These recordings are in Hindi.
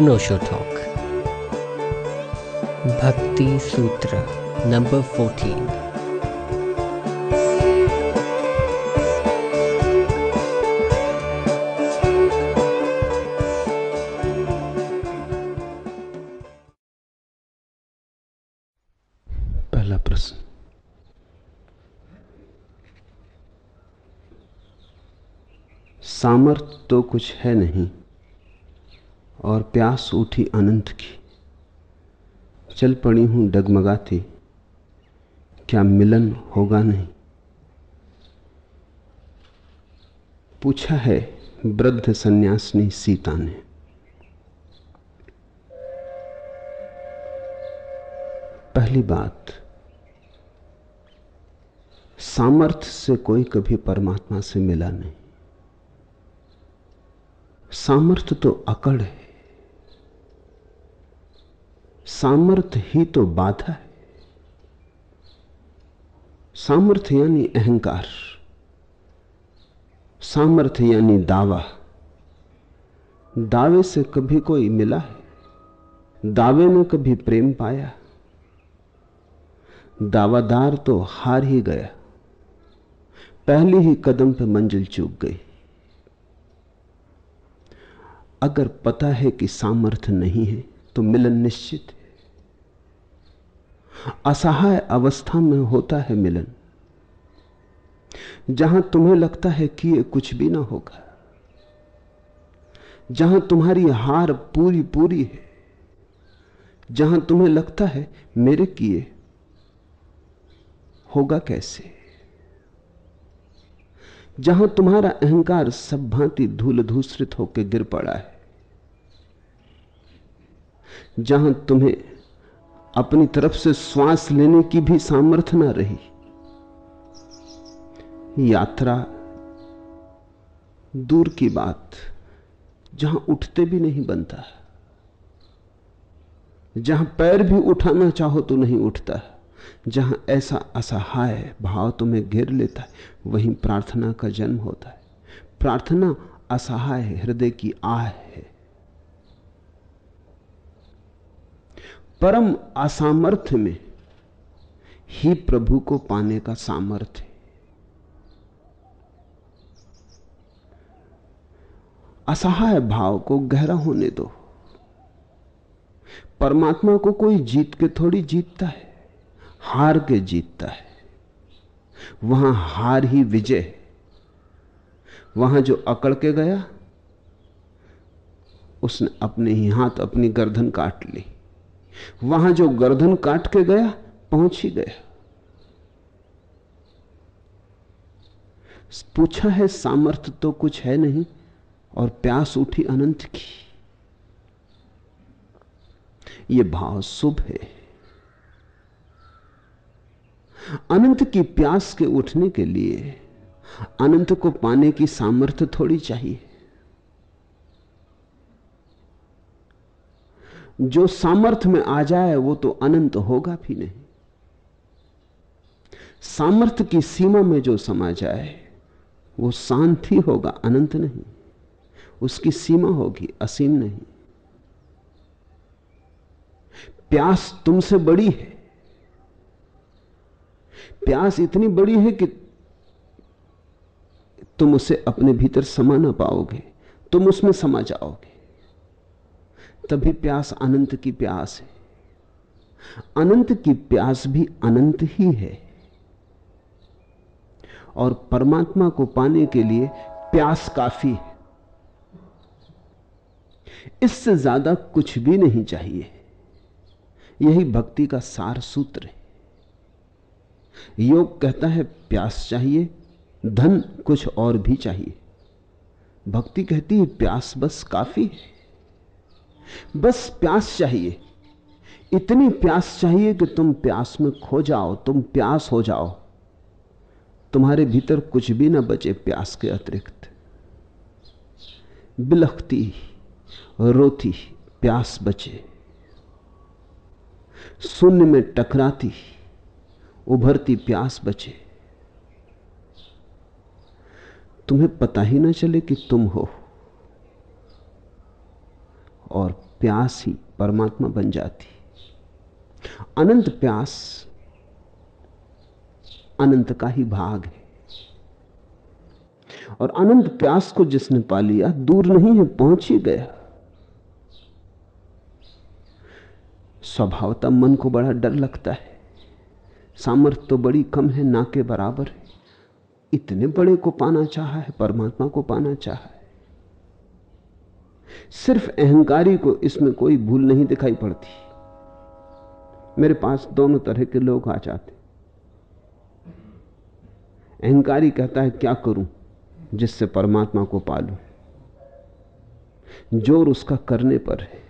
अनोशो टॉक भक्ति सूत्र नंबर फोर्टीन पहला प्रश्न। सामर्थ तो कुछ है नहीं और प्यास उठी अनंत की। चल पड़ी हूँ डगमगाती। क्या मिलन होगा नहीं? पूछा है वृद्ध सन्यासिनी सीता ने। पहली बात सामर्थ्य से कोई कभी परमात्मा से मिला नहीं। सामर्थ्य तो अकड़ है। सामर्थ्य ही तो बाधा है। सामर्थ्य यानी अहंकार सामर्थ्य यानी दावा। दावे से कभी कोई मिला है, दावे में कभी प्रेम पाया। दावादार तो हार ही गया, पहले ही कदम पे मंजिल चूक गई। अगर पता है कि सामर्थ्य नहीं है तो मिलन निश्चित है। असहाय अवस्था में होता है मिलन। जहाँ तुम्हें लगता है कि कुछ भी ना होगा, जहाँ तुम्हारी हार पूरी पूरी है, जहाँ तुम्हें लगता है मेरे किए होगा कैसे, जहाँ तुम्हारा अहंकार सब भांति धूल धूसरित होकर गिर पड़ा है। जहाँ तुम्हें अपनी तरफ़ से श्वास लेने की भी सामर्थ्य ना रही। यात्रा दूर की बात, जहाँ उठते भी नहीं बनता। जहाँ पैर भी उठाना चाहो तो नहीं उठता। जहाँ ऐसा असहाय भाव तुम्हें घेर लेता है, वहीं प्रार्थना का जन्म होता है। प्रार्थना असहाय हृदय की आह है। परम असामर्थ्य में ही प्रभु को पाने का सामर्थ्य असहाय भाव को गहरा होने दो। परमात्मा को कोई जीत के थोड़ी जीतता है, हार के जीतता है। वहाँ हार ही विजय वहाँ जो अकड़ के गया, उसने अपने ही हाथ अपनी गर्दन काट ली। वहाँ जो गर्दन काट के गया, पहुँच ही गया। पूछा है सामर्थ्य तो कुछ है नहीं, और प्यास उठी अनंत की। यह भाव शुभ है। अनंत की प्यास के उठने के लिए अनंत को पाने की सामर्थ्य थोड़ी चाहिए। जो सामर्थ्य में आ जाए वो तो अनंत होगा भी नहीं। सामर्थ्य की सीमा में जो समा जाए, वो शांति होगा, अनंत नहीं। उसकी सीमा होगी, असीम नहीं। प्यास तुमसे बड़ी है। प्यास इतनी बड़ी है कि तुम उसे अपने भीतर समा ना पाओगे, तुम उसमें समा जाओगे। तभी प्यास अनंत की प्यास है। अनंत की प्यास भी अनंत ही है। और परमात्मा को पाने के लिए प्यास काफ़ी है। इससे ज़्यादा कुछ भी नहीं चाहिए। यही भक्ति का सार सूत्र है। योग कहता है, प्यास चाहिए, धन कुछ और भी चाहिए। भक्ति कहती है, प्यास बस काफ़ी है। बस प्यास चाहिए। इतनी प्यास चाहिए कि तुम प्यास में खो जाओ, तुम प्यास हो जाओ। तुम्हारे भीतर कुछ भी ना बचे प्यास के अतिरिक्त। बिलखती, रोती, प्यास बचे। शून्य में टकराती, उभरती, प्यास बचे। तुम्हें पता ही ना चले कि तुम हो और प्यास ही परमात्मा बन जाती अनंत प्यास अनंत का ही भाग है। और अनंत प्यास को जिसने पा लिया दूर नहीं है, पहुँच ही गया। स्वभावता मन को बड़ा डर लगता है। सामर्थ्य तो बड़ी कम है ना के बराबर है। इतने बड़े को पाना चाहा है, परमात्मा को पाना चाहा है। सिर्फ़ अहंकारी को इसमें कोई भूल नहीं दिखाई पड़ती। मेरे पास दोनों तरह के लोग आ जाते। अहंकारी कहता है, क्या करूँ जिससे परमात्मा को पालू? ज़ोर उसका करने पर है।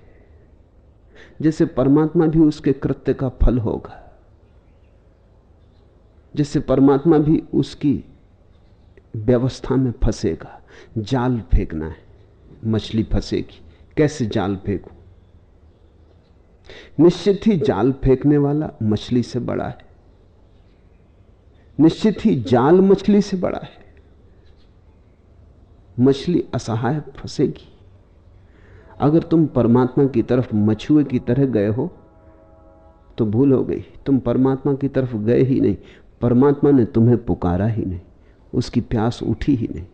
जैसे परमात्मा भी उसके कृत्य का फल होगा। जैसे परमात्मा भी उसकी व्यवस्था में फंसेगा। जाल फेंकना है। मछली फंसेगी। कैसे जाल फेंकू? निश्चित ही जाल फेंकने वाला मछली से बड़ा है। निश्चित ही जाल मछली से बड़ा है। मछली असहाय फंसेगी। अगर तुम परमात्मा की तरफ़ मछुए की तरह गए हो तो भूल हो गई। तुम परमात्मा की तरफ़ गए ही नहीं। परमात्मा ने तुम्हें पुकारा ही नहीं। उसकी प्यास उठी ही नहीं।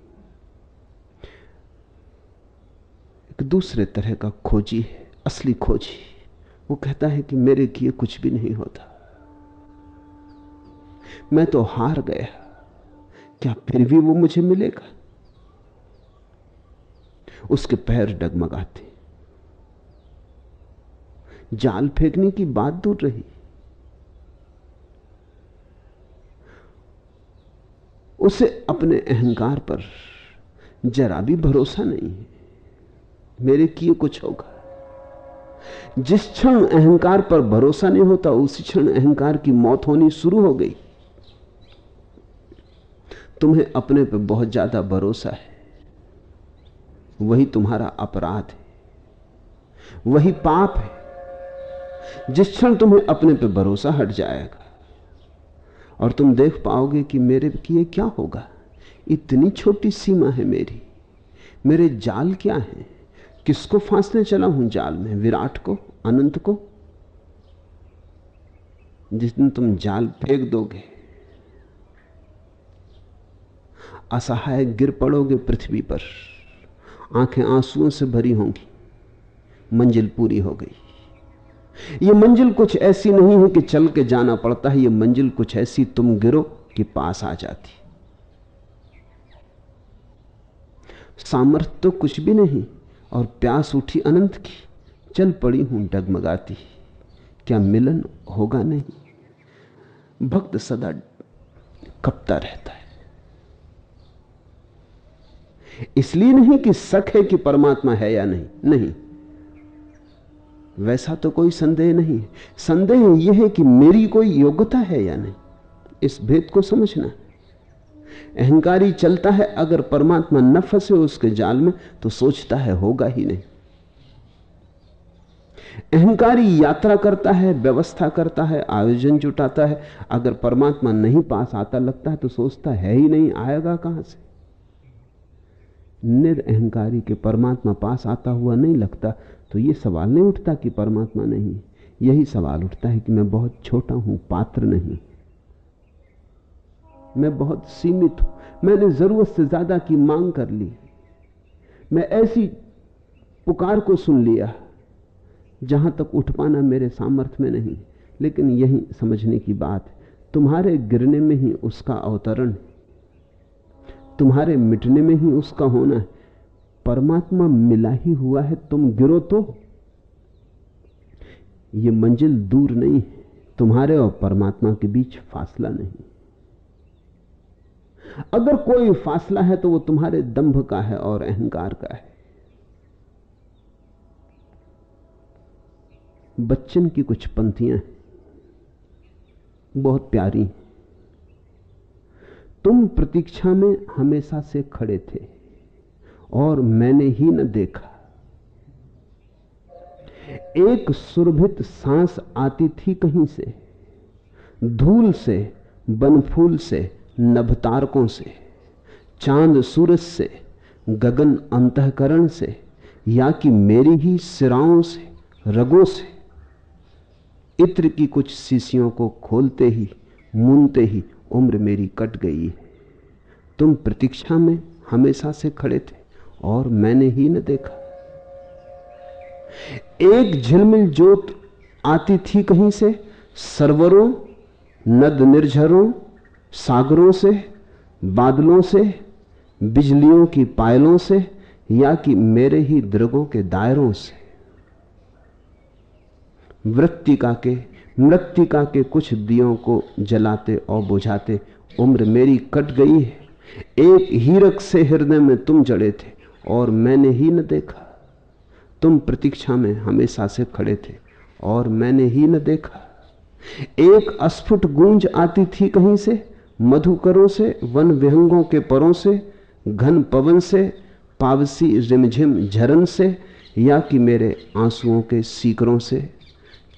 एक दूसरे तरह का खोजी है, असली खोजी। वो कहता है कि मेरे किए कुछ भी नहीं होता। मैं तो हार गया। क्या फिर भी वो मुझे मिलेगा? उसके पैर डगमगाते। जाल फेंकने की बात दूर रही। उसे अपने अहंकार पर जरा भी भरोसा नहीं है। मेरे किए कुछ होगा। जिस क्षण अहंकार पर भरोसा नहीं होता, उसी क्षण अहंकार की मौत होनी शुरू हो गई। तुम्हें अपने पर बहुत ज़्यादा भरोसा है। वही तुम्हारा अपराध है। वही पाप है। जिस क्षण तुम्हें अपने पर भरोसा हट जाएगा, और तुम देख पाओगे कि मेरे किए क्या होगा। इतनी छोटी सीमा है मेरी। मेरे जाल क्या है? किसको फांसने चला? हूँ जाल में। विराट को, अनंत को। जिस दिन तुम जाल फेंक दोगे, असहाय गिर पड़ोगे पृथ्वी पर। आँखें आंसुओं से भरी होंगी, मंजिल पूरी हो गई। यह मंजिल कुछ ऐसी नहीं है कि चल के जाना पड़ता है। यह मंजिल कुछ ऐसी तुम गिरो कि पास आ जाती। सामर्थ्य तो कुछ भी नहीं। और प्यास उठी अनंत की, चल पड़ी हूँ डगमगाती। क्या मिलन होगा नहीं। भक्त सदा कपता रहता है। इसलिए नहीं कि शक है कि परमात्मा है या नहीं। नहीं। वैसा तो कोई संदेह नहीं। संदेह यह है कि मेरी कोई योग्यता है या नहीं। इस भेद को समझना। अहंकारी चलता है, अगर परमात्मा न फंसे उसके जाल में तो सोचता है होगा ही नहीं। अहंकारी यात्रा करता है, व्यवस्था करता है, आयोजन जुटाता है, अगर परमात्मा नहीं पास आता लगता है तो सोचता है ही नहीं, आएगा कहाँ से? निरअहकारी के परमात्मा पास आता हुआ नहीं लगता तो यह सवाल नहीं उठता कि परमात्मा नहीं यही सवाल उठता है कि मैं बहुत छोटा हूँ, पात्र नहीं। मैं बहुत सीमित हूँ। मैंने ज़रूरत से ज़्यादा की मांग कर ली मैं ऐसी पुकार को सुन लिया जहाँ तक उठ पाना मेरे सामर्थ्य में नहीं, लेकिन यही समझने की बात तुम्हारे गिरने में ही उसका अवतरण तुम्हारे मिटने में ही उसका होना है। परमात्मा मिला ही हुआ है, तुम गिरो तो। ये मंजिल दूर नहीं है। तुम्हारे और परमात्मा के बीच फासला नहीं। अगर कोई फासला है तो वो तुम्हारे दंभ का है और अहंकार का है। बच्चन की कुछ पंथियाँ बहुत प्यारी। तुम प्रतीक्षा में हमेशा से खड़े थे और मैंने ही न देखा। एक सुरभित सांस आती थी कहीं से, धूल से, बनफूल से नभतारकों से, चाँद सूरज से, गगन अंतकरण से, या कि मेरी ही सिराओं से, रगों से। इत्र की कुछ शीशियों को खोलते ही मूनते ही उम्र मेरी कट गई है। तुम प्रतीक्षा में हमेशा से खड़े थे और मैंने ही न देखा। एक झिलमिल जोत आती थी कहीं से? सरवरों, नद निर्झरों सागरों से, बादलों से, बिजलियों की पायलों से, या कि मेरे ही दृगों के दायरों से। वृत्तिका के, मृतिका के कुछ दियों को जलाते और बुझाते उम्र मेरी कट गई है। एक हीरक से हृदय में तुम जड़े थे और मैंने ही न देखा। तुम प्रतीक्षा में हमेशा से खड़े थे और मैंने ही न देखा। एक अस्फुट गूंज आती थी कहीं से मधुकरों से, वन विहंगों के परों से, घन पवन से, पावसी रिमझिम झरन से, या कि मेरे आंसुओं के सीकरों से।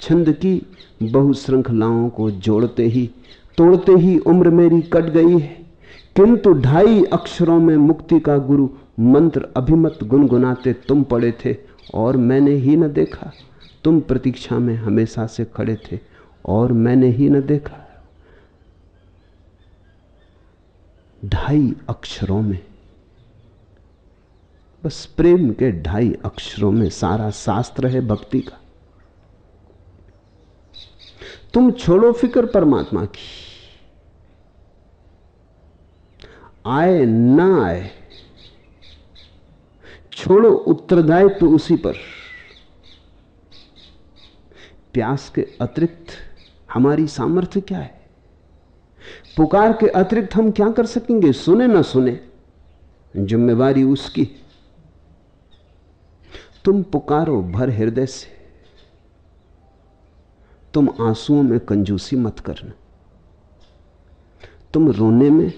छंद की बहुश्रृंखलाओं को जोड़ते ही, तोड़ते ही उम्र मेरी कट गई है। किंतु ढाई अक्षरों में मुक्ति का गुरु मंत्र अभिमत गुनगुनाते तुम पड़े थे, और मैंने ही न देखा। तुम प्रतीक्षा में हमेशा से खड़े थे, और मैंने ही न देखा। ढाई अक्षरों में। बस प्रेम के ढाई अक्षरों में सारा शास्त्र है भक्ति का। तुम छोड़ो फ़िक्र परमात्मा की। आए ना आए, छोड़ो उत्तरदायित्व तो उसी पर। प्यास के अतिरिक्त हमारी सामर्थ्य क्या है? पुकार के अतिरिक्त हम क्या कर सकेंगे? सुने ना सुने। जिम्मेवारी उसकी। तुम पुकारो भर हृदय से। तुम आंसुओं में कंजूसी मत करना। तुम रोने में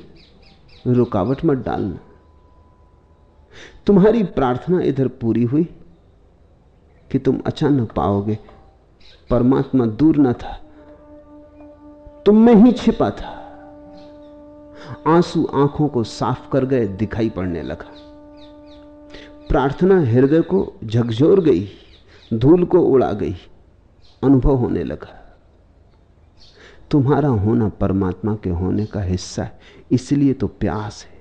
रुकावट मत डालना। तुम्हारी प्रार्थना इधर पूरी हुई कि तुम अचानक पाओगे। परमात्मा दूर न था। तुम में ही छिपा था। आँसू आँखों को साफ़ कर गए, दिखाई पड़ने लगा। प्रार्थना हृदय को झकझोर गई, धूल को उड़ा गई, अनुभव होने लगा। तुम्हारा होना परमात्मा के होने का हिस्सा है, इसलिए तो प्यास है।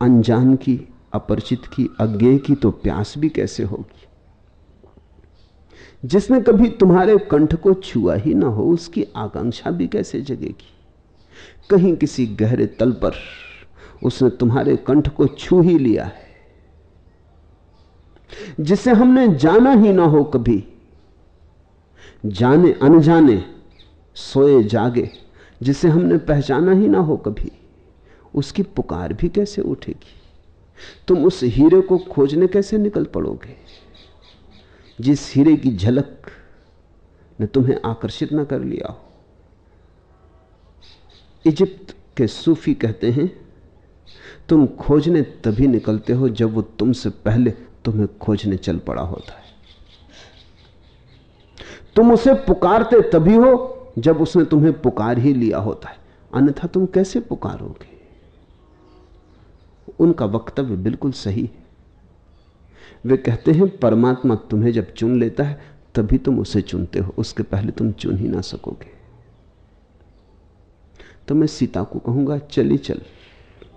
अनजान की, अपरिचित की अज्ञे की तो प्यास भी कैसे होगी? जिसने कभी तुम्हारे कंठ को छुआ ही ना हो, उसकी आकांक्षा भी कैसे जगेगी? कहीं किसी गहरे तल पर उसने तुम्हारे कंठ को छू ही लिया है। जिसे हमने जाना ही ना हो कभी, जाने अनजाने सोए जागे, जिसे हमने पहचाना ही ना हो कभी, उसकी पुकार भी कैसे उठेगी? तुम उस हीरे को खोजने कैसे निकल पड़ोगे? जिस हीरे की झलक ने तुम्हें आकर्षित न कर लिया हो। इजिप्त के सूफी कहते हैं, तुम खोजने तभी निकलते हो जब वो तुमसे पहले तुम्हें खोजने चल पड़ा होता है। तुम उसे पुकारते तभी हो जब उसने तुम्हें पुकार ही लिया होता है। अन्यथा तुम कैसे पुकारोगे? उनका वक्तव्य बिल्कुल सही है। वे कहते हैं, परमात्मा तुम्हें जब चुन लेता है, तभी तुम उसे चुनते हो। उसके पहले तुम चुन ही ना सकोगे। तो मैं सीता को कहूँगा, चली चल।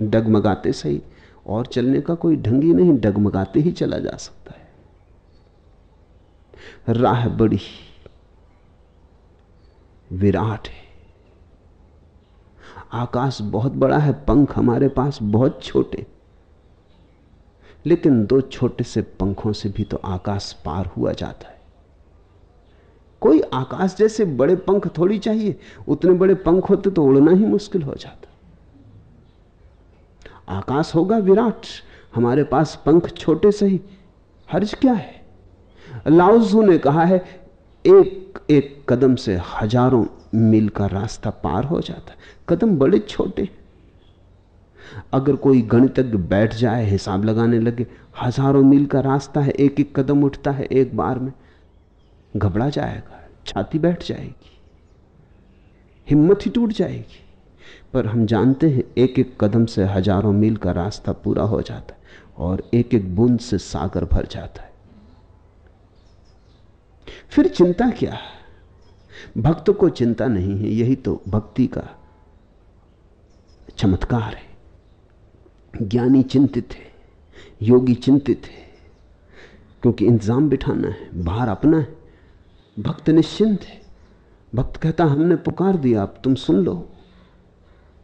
डगमगाते सही। और चलने का कोई ढंग ही नहीं, डगमगाते ही चला जा सकता है। राह बड़ी विराट है। आकाश बहुत बड़ा है, पंख हमारे पास बहुत छोटे। लेकिन दो छोटे से पंखों से भी तो आकाश पार हुआ जाता है। कोई आकाश जैसे बड़े पंख थोड़ी चाहिए, उतने बड़े पंख होते तो उड़ना ही मुश्किल हो जाता। आकाश होगा विराट, हमारे पास पंख छोटे से ही। हर्ज क्या है? लाउजू ने कहा है, एक एक कदम से हज़ारों मील का रास्ता पार हो जाता कदम बड़े छोटे अगर कोई गणितज्ञ बैठ जाए, हिसाब लगाने लगे, हज़ारों मील का रास्ता है एक एक कदम उठता है एक बार में, घबरा जाएगा, छाती बैठ जाएगी, हिम्मत ही टूट जाएगी। पर हम जानते हैं एक एक कदम से हज़ारों मील का रास्ता पूरा हो जाता है और एक एक बूंद से सागर भर जाता है। फिर चिंता क्या है? भक्त को चिंता नहीं है, यही तो भक्ति का चमत्कार है। ज्ञानी चिंतित है, योगी चिंतित है, क्योंकि इंतज़ाम बिठाना है, बाहर अपना है। भक्त निश्चिंत है। भक्त कहता, हमने पुकार दिया, अब तुम सुन लो।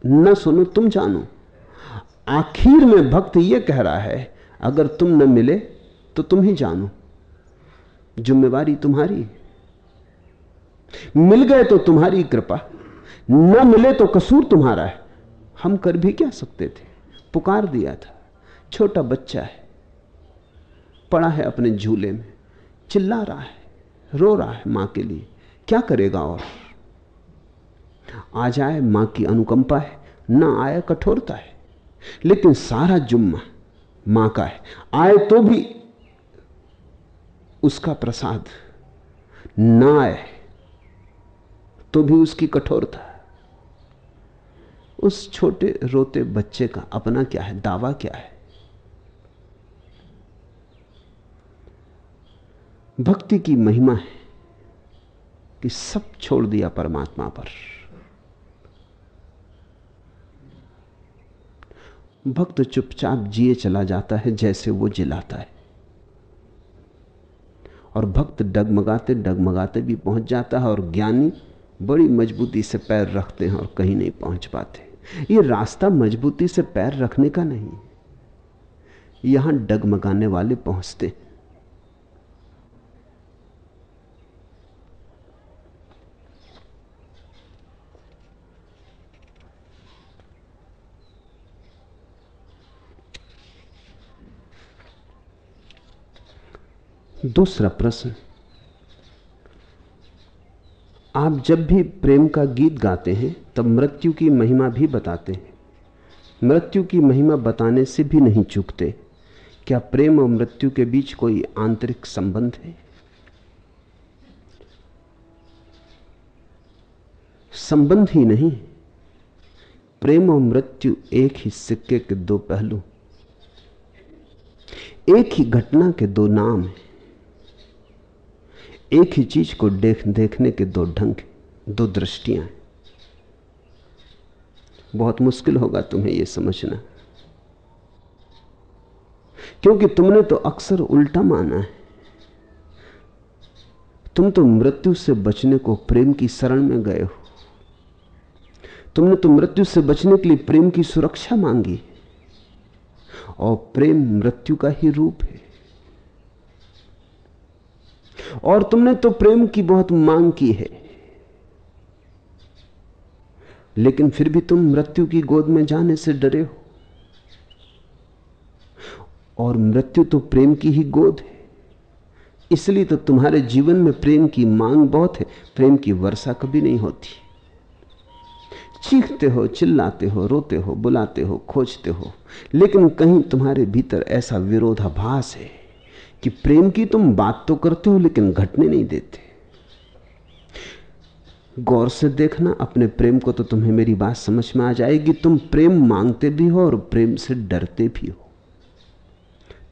न सुनो, तुम जानो। आखिर में भक्त यह कह रहा है, अगर तुम न मिले तो तुम ही जानो। जिम्मेवारी तुम्हारी मिल गए तो तुम्हारी कृपा, न मिले तो कसूर तुम्हारा है। हम कर भी क्या सकते थे? पुकार दिया था। छोटा बच्चा है, पड़ा है अपने झूले में, चिल्ला रहा है, रो रहा है माँ के लिए। क्या करेगा और? आ जाए माँ की अनुकंपा है, ना आए कठोरता है, लेकिन सारा जुम्मा माँ का है। आए तो भी उसका प्रसाद ना आए तो भी उसकी कठोरता उस छोटे रोते बच्चे का अपना क्या है? दावा क्या है? भक्ति की महिमा है कि सब छोड़ दिया परमात्मा पर। भक्त चुपचाप जिए चला जाता है जैसे वो जिलाता है। और भक्त डगमगाते डगमगाते भी पहुँच जाता है और ज्ञानी बड़ी मजबूती से पैर रखते हैं और कहीं नहीं पहुँच पाते। ये रास्ता मजबूती से पैर रखने का नहीं। यहाँ डगमगाने वाले पहुँचते। दूसरा प्रश्न आप जब भी प्रेम का गीत गाते हैं, तब मृत्यु की महिमा भी बताते हैं। मृत्यु की महिमा बताने से भी नहीं चूकते। क्या प्रेम और मृत्यु के बीच कोई आंतरिक संबंध है? संबंध ही नहीं। प्रेम और मृत्यु एक ही सिक्के के दो पहलू। एक ही घटना के दो नाम हैं। एक ही चीज़ को देख, देखने के दो ढंग, दो दृष्टियाँ बहुत मुश्किल होगा तुम्हें यह समझना। क्योंकि तुमने तो अक्सर उल्टा माना है। तुम तो मृत्यु से बचने को प्रेम की शरण में गए हो। तुमने तो मृत्यु से बचने के लिए प्रेम की सुरक्षा मांगी और प्रेम मृत्यु का ही रूप है। और तुमने तो प्रेम की बहुत मांग की है। लेकिन फिर भी तुम मृत्यु की गोद में जाने से डरे हो। और मृत्यु तो प्रेम की ही गोद है। इसलिए तो तुम्हारे जीवन में प्रेम की मांग बहुत है। प्रेम की वर्षा कभी नहीं होती। चीखते हो, चिल्लाते हो, रोते हो, बुलाते हो, खोजते हो, लेकिन कहीं तुम्हारे भीतर ऐसा विरोधाभास है। कि प्रेम की तुम बात तो करते हो, लेकिन घटने नहीं देते। गौर से देखना, अपने प्रेम को तो तुम्हें मेरी बात समझ में आ जाएगी। तुम प्रेम मांगते भी हो और प्रेम से डरते भी हो।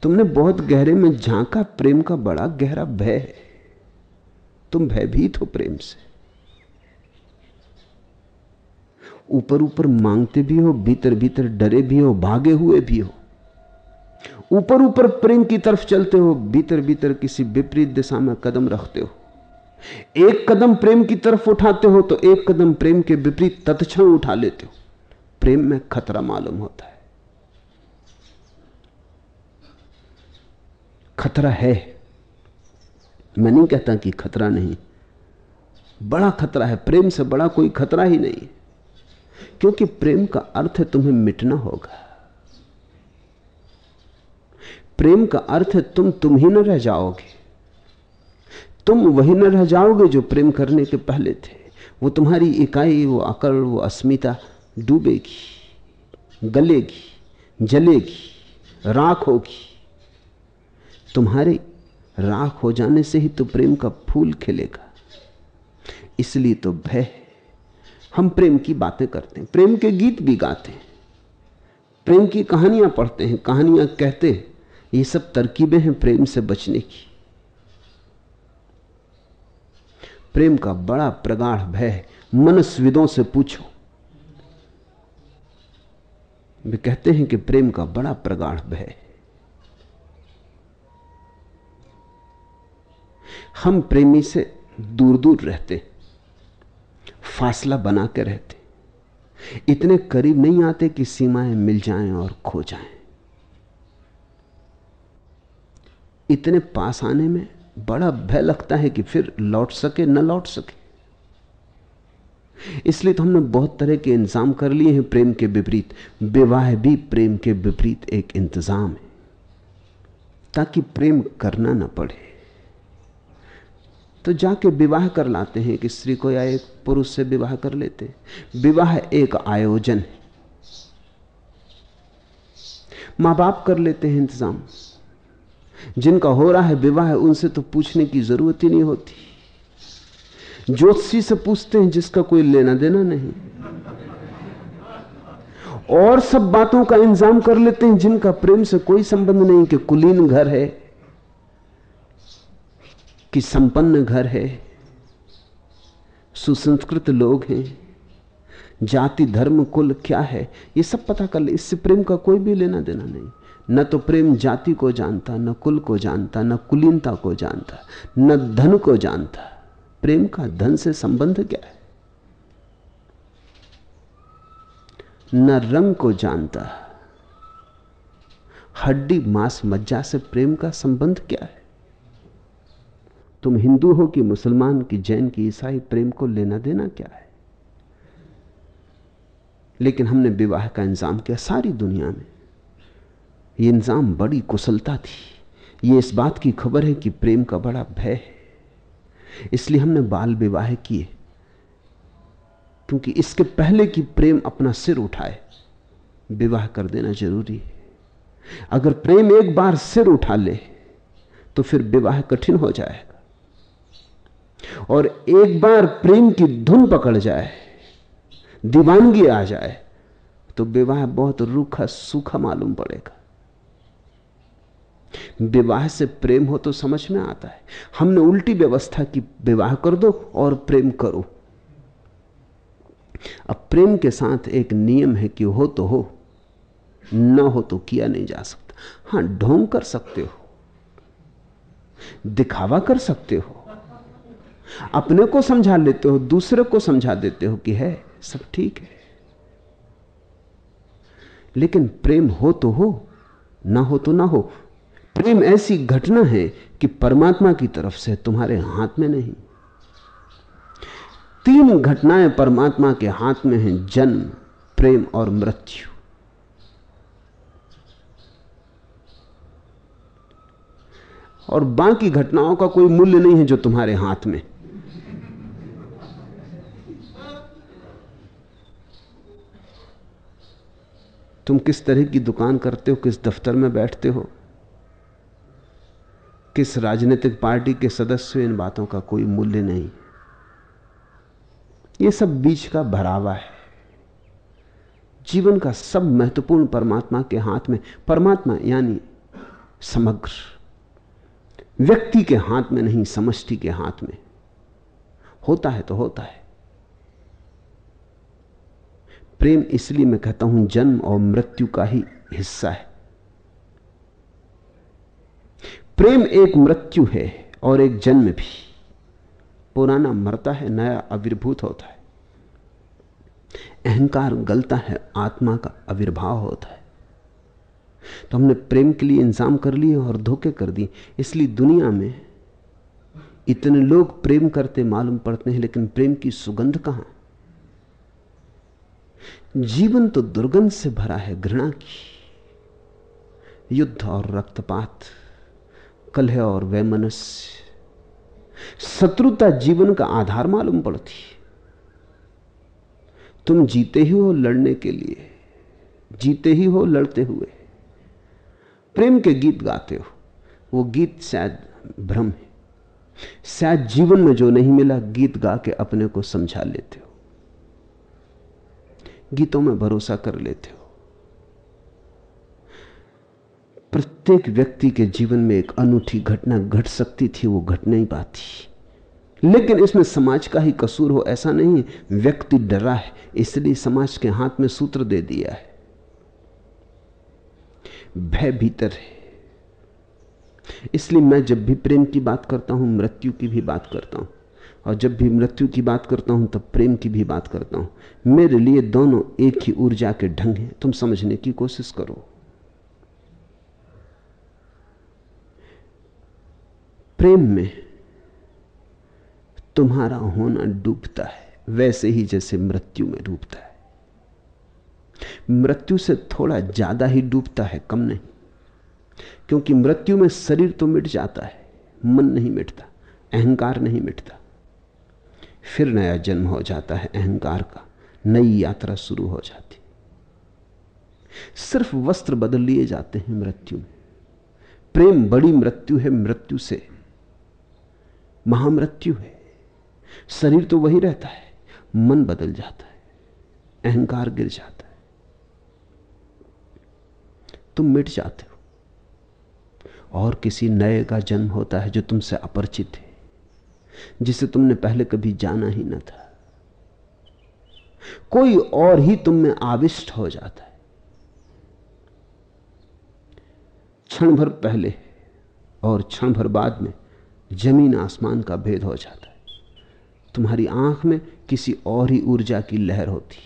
तुमने बहुत गहरे में झांका, प्रेम का बड़ा गहरा भय है। तुम भयभीत हो प्रेम से। ऊपर ऊपर मांगते भी हो, भीतर भीतर डरे भी हो, भागे हुए भी हो। ऊपर ऊपर प्रेम की तरफ़ चलते हो भीतर भीतर किसी विपरीत दिशा में कदम रखते हो। एक कदम प्रेम की तरफ़ उठाते हो तो एक कदम प्रेम के विपरीत तत्क्षण उठा लेते हो। प्रेम में खतरा मालूम होता है। खतरा है। मैं नहीं कहता कि खतरा नहीं। बड़ा खतरा है। प्रेम से बड़ा कोई खतरा ही नहीं। क्योंकि प्रेम का अर्थ है तुम्हें मिटना होगा। प्रेम का अर्थ है तुम तुम ही न रह जाओगे। तुम वही न रह जाओगे जो प्रेम करने के पहले थे। वो तुम्हारी इकाई, वो अकड़ वो अस्मिता डूबेगी, गलेगी, जलेगी, राख होगी। तुम्हारे राख हो जाने से ही तो प्रेम का फूल खिलेगा। इसलिए तो भय हम प्रेम की बातें करते हैं, प्रेम के गीत भी गाते हैं। प्रेम की कहानियाँ पढ़ते हैं, कहानियाँ कहते हैं। ये सब तरकीबें हैं प्रेम से बचने की। प्रेम का बड़ा प्रगाढ़ भय मनस्विदों से पूछो। वे कहते हैं कि प्रेम का बड़ा प्रगाढ़ भय हम प्रेमी से दूर दूर रहते फासला बना के रहते इतने करीब नहीं आते कि सीमाएँ मिल जाएँ और खो जाएँ। इतने पास आने में बड़ा भय लगता है कि फिर लौट सके, न लौट सके। इसलिए तो हमने बहुत तरह के इंतज़ाम कर लिए हैं प्रेम के विपरीत। विवाह भी प्रेम के विपरीत एक इंतज़ाम है। ताकि प्रेम करना ना पड़े। तो जाके विवाह कर लाते हैं कि स्त्री को या एक पुरुष से विवाह कर लेते हैं। विवाह एक आयोजन है। माँ बाप कर लेते हैं इंतज़ाम। जिनका हो रहा है विवाह उनसे तो पूछने की ज़रूरत ही नहीं होती। ज्योतिषी से पूछते हैं, जिसका कोई लेना देना नहीं। और सब बातों का इंतज़ाम कर लेते हैं, जिनका प्रेम से कोई संबंध नहीं, कि कुलीन घर है, कि संपन्न घर है, सुसंस्कृत लोग हैं, जाति, धर्म, कुल क्या है, ये सब पता कर ले। इससे प्रेम का कोई भी लेना देना नहीं। न तो प्रेम जाति को जानता, न कुल को जानता, न कुलीनता को जानता, न धन को जानता। प्रेम का धन से संबंध क्या है? न रंग को जानता। हड्डी, मांस, मज्जा से प्रेम का संबंध क्या है? तुम हिंदू हो कि मुसलमान, की जैन, की ईसाई, प्रेम को लेना देना क्या है? लेकिन हमने विवाह का इंतज़ाम किया सारी दुनिया में। ये इंतज़ाम बड़ी कुशलता थी। ये इस बात की खबर है कि प्रेम का बड़ा भय है। इसलिए हमने बाल विवाह किए, क्योंकि इसके पहले कि प्रेम अपना सिर उठाए, विवाह कर देना ज़रूरी है। अगर प्रेम एक बार सिर उठा ले तो फिर विवाह कठिन हो जाएगा। और एक बार प्रेम की धुन पकड़ जाए, दीवानगी आ जाए तो विवाह बहुत रूखा सूखा मालूम पड़ेगा। विवाह से प्रेम हो तो समझ में आता है। हमने उल्टी व्यवस्था की, विवाह कर दो और प्रेम करो। अब प्रेम के साथ एक नियम है कि हो तो हो, न हो तो किया नहीं जा सकता। हाँ, ढोंग कर सकते हो, दिखावा कर सकते हो, अपने को समझा लेते हो, दूसरे को समझा देते हो कि है, सब ठीक है। लेकिन प्रेम हो तो हो, ना हो तो ना हो प्रेम ऐसी घटना है कि परमात्मा की तरफ़ से तुम्हारे हाथ में नहीं। तीन घटनाएँ परमात्मा के हाथ में हैं, जन्म, प्रेम और मृत्यु। और बाकी घटनाओं का कोई मूल्य नहीं है जो तुम्हारे हाथ में। तुम किस तरह की दुकान करते हो, किस दफ्तर में बैठते हो? किस राजनीतिक पार्टी के सदस्य इन बातों का कोई मूल्य नहीं? ये सब बीच का भरावा है। जीवन का सब महत्वपूर्ण परमात्मा के हाथ में, परमात्मा यानी समग्र, व्यक्ति के हाथ में नहीं, समष्टि के हाथ में। होता है तो होता है। प्रेम इसलिए मैं कहता हूँ, जन्म और मृत्यु का ही हिस्सा है। प्रेम एक मृत्यु है और एक जन्म भी। पुराना मरता है, नया आविर्भूत होता है। अहंकार गलता है, आत्मा का आविर्भाव होता है। तो हमने प्रेम के लिए इंतज़ाम कर लिए और धोखे कर दिए। इसलिए दुनिया में इतने लोग प्रेम करते, मालूम पड़ते हैं, लेकिन प्रेम की सुगंध कहाँ? जीवन तो दुर्गंध से भरा है, घृणा की। युद्ध और रक्तपात। कलह और वैमनस्य शत्रुता जीवन का आधार मालूम पड़ती। तुम जीते ही हो लड़ने के लिए, जीते ही हो लड़ते हुए। प्रेम के गीत गाते हो, वो गीत शायद भ्रम है। शायद जीवन में जो नहीं मिला, गीत गा के अपने को समझा लेते हो। गीतों में भरोसा कर लेते हो। प्रत्येक व्यक्ति के जीवन में एक अनूठी घटना घट सकती थी, वो घट नहीं पाती। लेकिन इसमें समाज का ही कसूर हो, ऐसा नहीं व्यक्ति डरा है, इसलिए समाज के हाथ में सूत्र दे दिया है। भय भीतर है। इसलिए मैं जब भी प्रेम की बात करता हूँ, मृत्यु की भी बात करता हूँ, और जब भी मृत्यु की बात करता हूँ, तब प्रेम की भी बात करता हूँ। मेरे लिए दोनों एक ही ऊर्जा के ढंग हैं, तुम समझने की कोशिश करो। प्रेम में तुम्हारा होना डूबता है, वैसे ही जैसे मृत्यु में डूबता है। मृत्यु से थोड़ा ज़्यादा ही डूबता है, कम नहीं। क्योंकि मृत्यु में शरीर तो मिट जाता है, मन नहीं मिटता, अहंकार नहीं मिटता। फिर नया जन्म हो जाता है, अहंकार का, नई यात्रा शुरू हो जाती। सिर्फ़ वस्त्र बदल लिए जाते हैं मृत्यु में। प्रेम बड़ी मृत्यु है, मृत्यु से महामृत्यु है। शरीर तो वही रहता है, मन बदल जाता है, अहंकार गिर जाता है। तुम मिट जाते हो। और किसी नए का जन्म होता है जो तुमसे अपरिचित है, जिसे तुमने पहले कभी जाना ही ना था। कोई और ही तुम में आविष्ट हो जाता है। क्षण भर पहले और क्षण भर बाद में ज़मीन आसमान का भेद हो जाता है। तुम्हारी आँख में किसी और ही ऊर्जा की लहर होती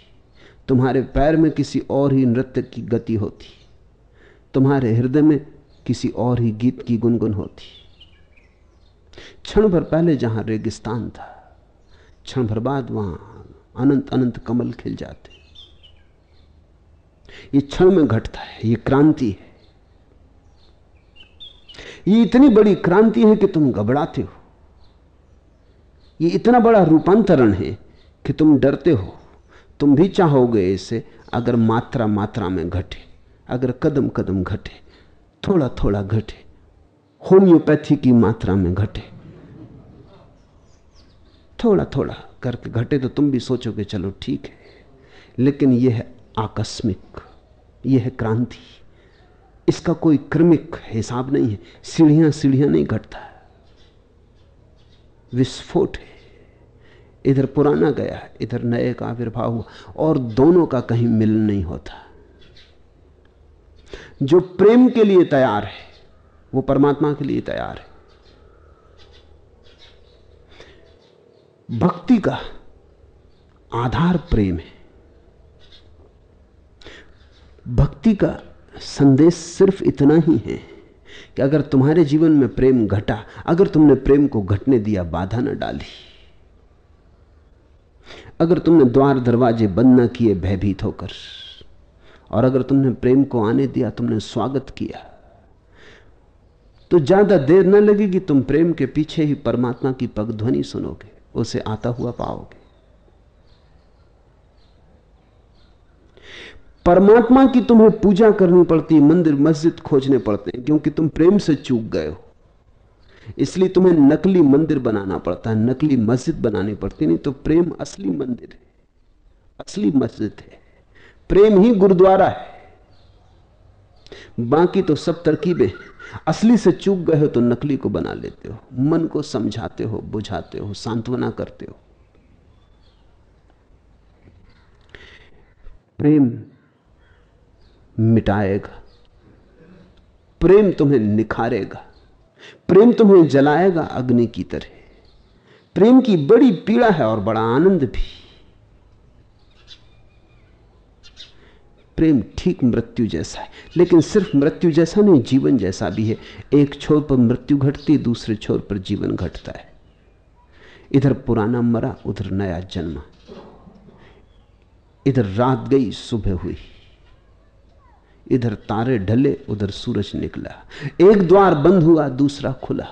तुम्हारे पैर में किसी और ही नृत्य की गति होती तुम्हारे हृदय में किसी और ही गीत की गुनगुन होती क्षण भर पहले जहाँ रेगिस्तान था, क्षण भर बाद वहाँ अनंत अनंत कमल खिल जाते। ये क्षण में घटता है, ये क्रांति है। ये इतनी बड़ी क्रांति है कि तुम घबराते हो। ये इतना बड़ा रूपांतरण है कि तुम डरते हो। तुम भी चाहोगे इसे अगर मात्रा मात्रा में घटे, अगर कदम कदम घटे थोड़ा थोड़ा घटे, होम्योपैथी की मात्रा में घटे। थोड़ा थोड़ा करके घटे तो तुम भी सोचोगे, चलो ठीक है। लेकिन यह है आकस्मिक, यह है क्रांति। इसका कोई क्रमिक हिसाब नहीं है। सीढ़ियाँ सीढ़ियाँ नहीं घटता। विस्फोट है। इधर पुराना गया, इधर नए का आविर्भाव हुआ, और दोनों का कहीं मिल नहीं होता। जो प्रेम के लिए तैयार है, वो परमात्मा के लिए तैयार है। भक्ति का आधार प्रेम है। भक्ति का संदेश सिर्फ़ इतना ही है कि अगर तुम्हारे जीवन में प्रेम घटा, अगर तुमने प्रेम को घटने दिया, बाधा न डाली। अगर तुमने द्वार दरवाजे बंद न किए, भयभीत होकर, और अगर तुमने प्रेम को आने दिया, तुमने स्वागत किया तो ज़्यादा देर न लगेगी, तुम प्रेम के पीछे ही परमात्मा की पगध्वनि सुनोगे, उसे आता हुआ पाओगे। परमात्मा की तुम्हें पूजा करनी पड़ती मंदिर, मस्जिद खोजने पड़ते हैं, क्योंकि तुम प्रेम से चूक गए हो। इसलिए तुम्हें नकली मंदिर बनाना पड़ता है, नकली मस्जिद बनानी पड़ती नहीं तो प्रेम असली मंदिर है, असली मस्जिद है। प्रेम ही गुरुद्वारा है। बाकी तो सब तरकीबें असली से चूक गए हो तो नकली को बना लेते हो, मन को समझाते हो, बुझाते हो, सांत्वना करते हो। प्रेम मिटाएगा। प्रेम तुम्हें निखारेगा। प्रेम तुम्हें जलाएगा अग्नि की तरह। प्रेम की बड़ी पीड़ा है और बड़ा आनंद भी। प्रेम ठीक मृत्यु जैसा है, लेकिन सिर्फ़ मृत्यु जैसा नहीं, जीवन जैसा भी है। एक छोर पर मृत्यु घटती, दूसरे छोर पर जीवन घटता है। इधर पुराना मरा, उधर नया जन्मा। इधर रात गई, सुबह हुई। इधर तारे ढले, उधर सूरज निकला। एक द्वार बंद हुआ, दूसरा खुला।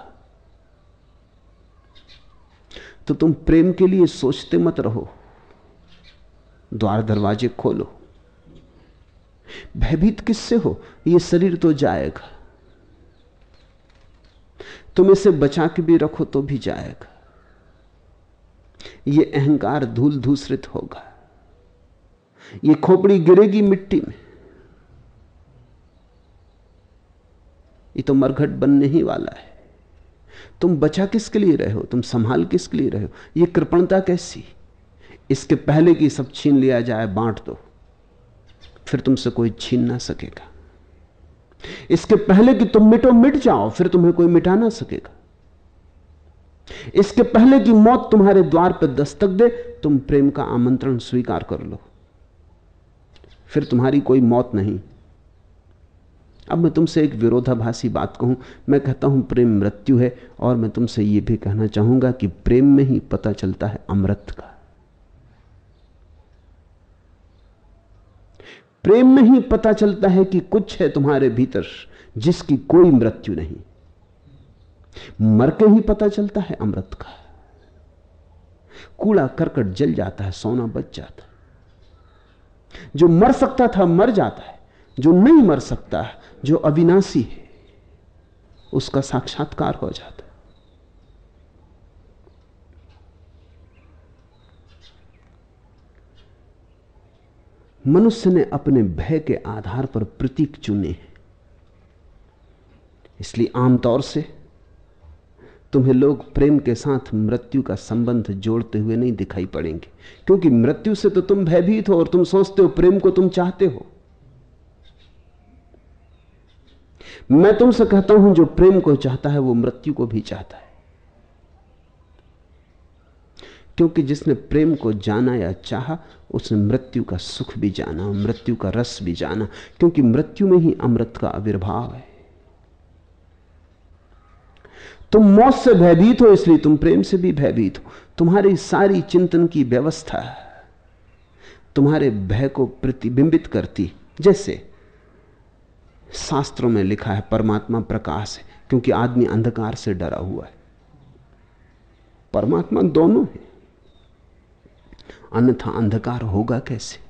तो तुम प्रेम के लिए सोचते मत रहो। द्वार दरवाजे खोलो। भयभीत किससे हो? यह शरीर तो जाएगा। तुम इसे बचा के भी रखो तो भी जाएगा। यह अहंकार धूल धूसरित होगा। यह खोपड़ी गिरेगी मिट्टी में। ये तो मरघट बनने ही वाला है। तुम बचा किसके लिए रहे हो? तुम संभाल किसके लिए रहे हो? ये कृपणता कैसी? इसके पहले की सब छीन लिया जाए, बांट दो। फिर तुमसे कोई छीन ना सकेगा। इसके पहले कि तुम मिटो, मिट जाओ, फिर तुम्हें कोई मिटा ना सकेगा। इसके पहले कि मौत तुम्हारे द्वार पर दस्तक दे, तुम प्रेम का आमंत्रण स्वीकार कर लो। फिर तुम्हारी कोई मौत नहीं। अब मैं तुमसे एक विरोधाभासी बात कहूँ। मैं कहता हूँ, प्रेम मृत्यु है, और मैं तुमसे यह भी कहना चाहूँगा कि प्रेम में ही पता चलता है अमृत का। प्रेम में ही पता चलता है कि कुछ है तुम्हारे भीतर जिसकी कोई मृत्यु नहीं। मर के ही पता चलता है अमृत का। कूड़ा करकट जल जाता है, सोना बच जाता है। जो मर सकता था, मर जाता है। जो नहीं मर सकता, जो अविनाशी है, उसका साक्षात्कार हो जाता मनुष्य ने अपने भय के आधार पर प्रतीक चुने हैं। इसलिए आमतौर से तुम्हें लोग प्रेम के साथ मृत्यु का संबंध जोड़ते हुए नहीं दिखाई पड़ेंगे, क्योंकि मृत्यु से तो तुम भयभीत हो और तुम सोचते हो प्रेम को तुम चाहते हो। मैं तुमसे कहता हूँ, जो प्रेम को चाहता है, वो मृत्यु को भी चाहता है। क्योंकि जिसने प्रेम को जाना या चाहा, उसने मृत्यु का सुख भी जाना, मृत्यु का रस भी जाना, क्योंकि मृत्यु में ही अमृत का आविर्भाव है। तुम मौत से भयभीत हो, इसलिए तुम प्रेम से भी भयभीत हो। तुम्हारी सारी चिंतन की व्यवस्था तुम्हारे भय को प्रतिबिंबित करती जैसे शास्त्रों में लिखा है, परमात्मा प्रकाश है, क्योंकि आदमी अंधकार से डरा हुआ है। परमात्मा दोनों है। अन्यथा अंधकार होगा कैसे?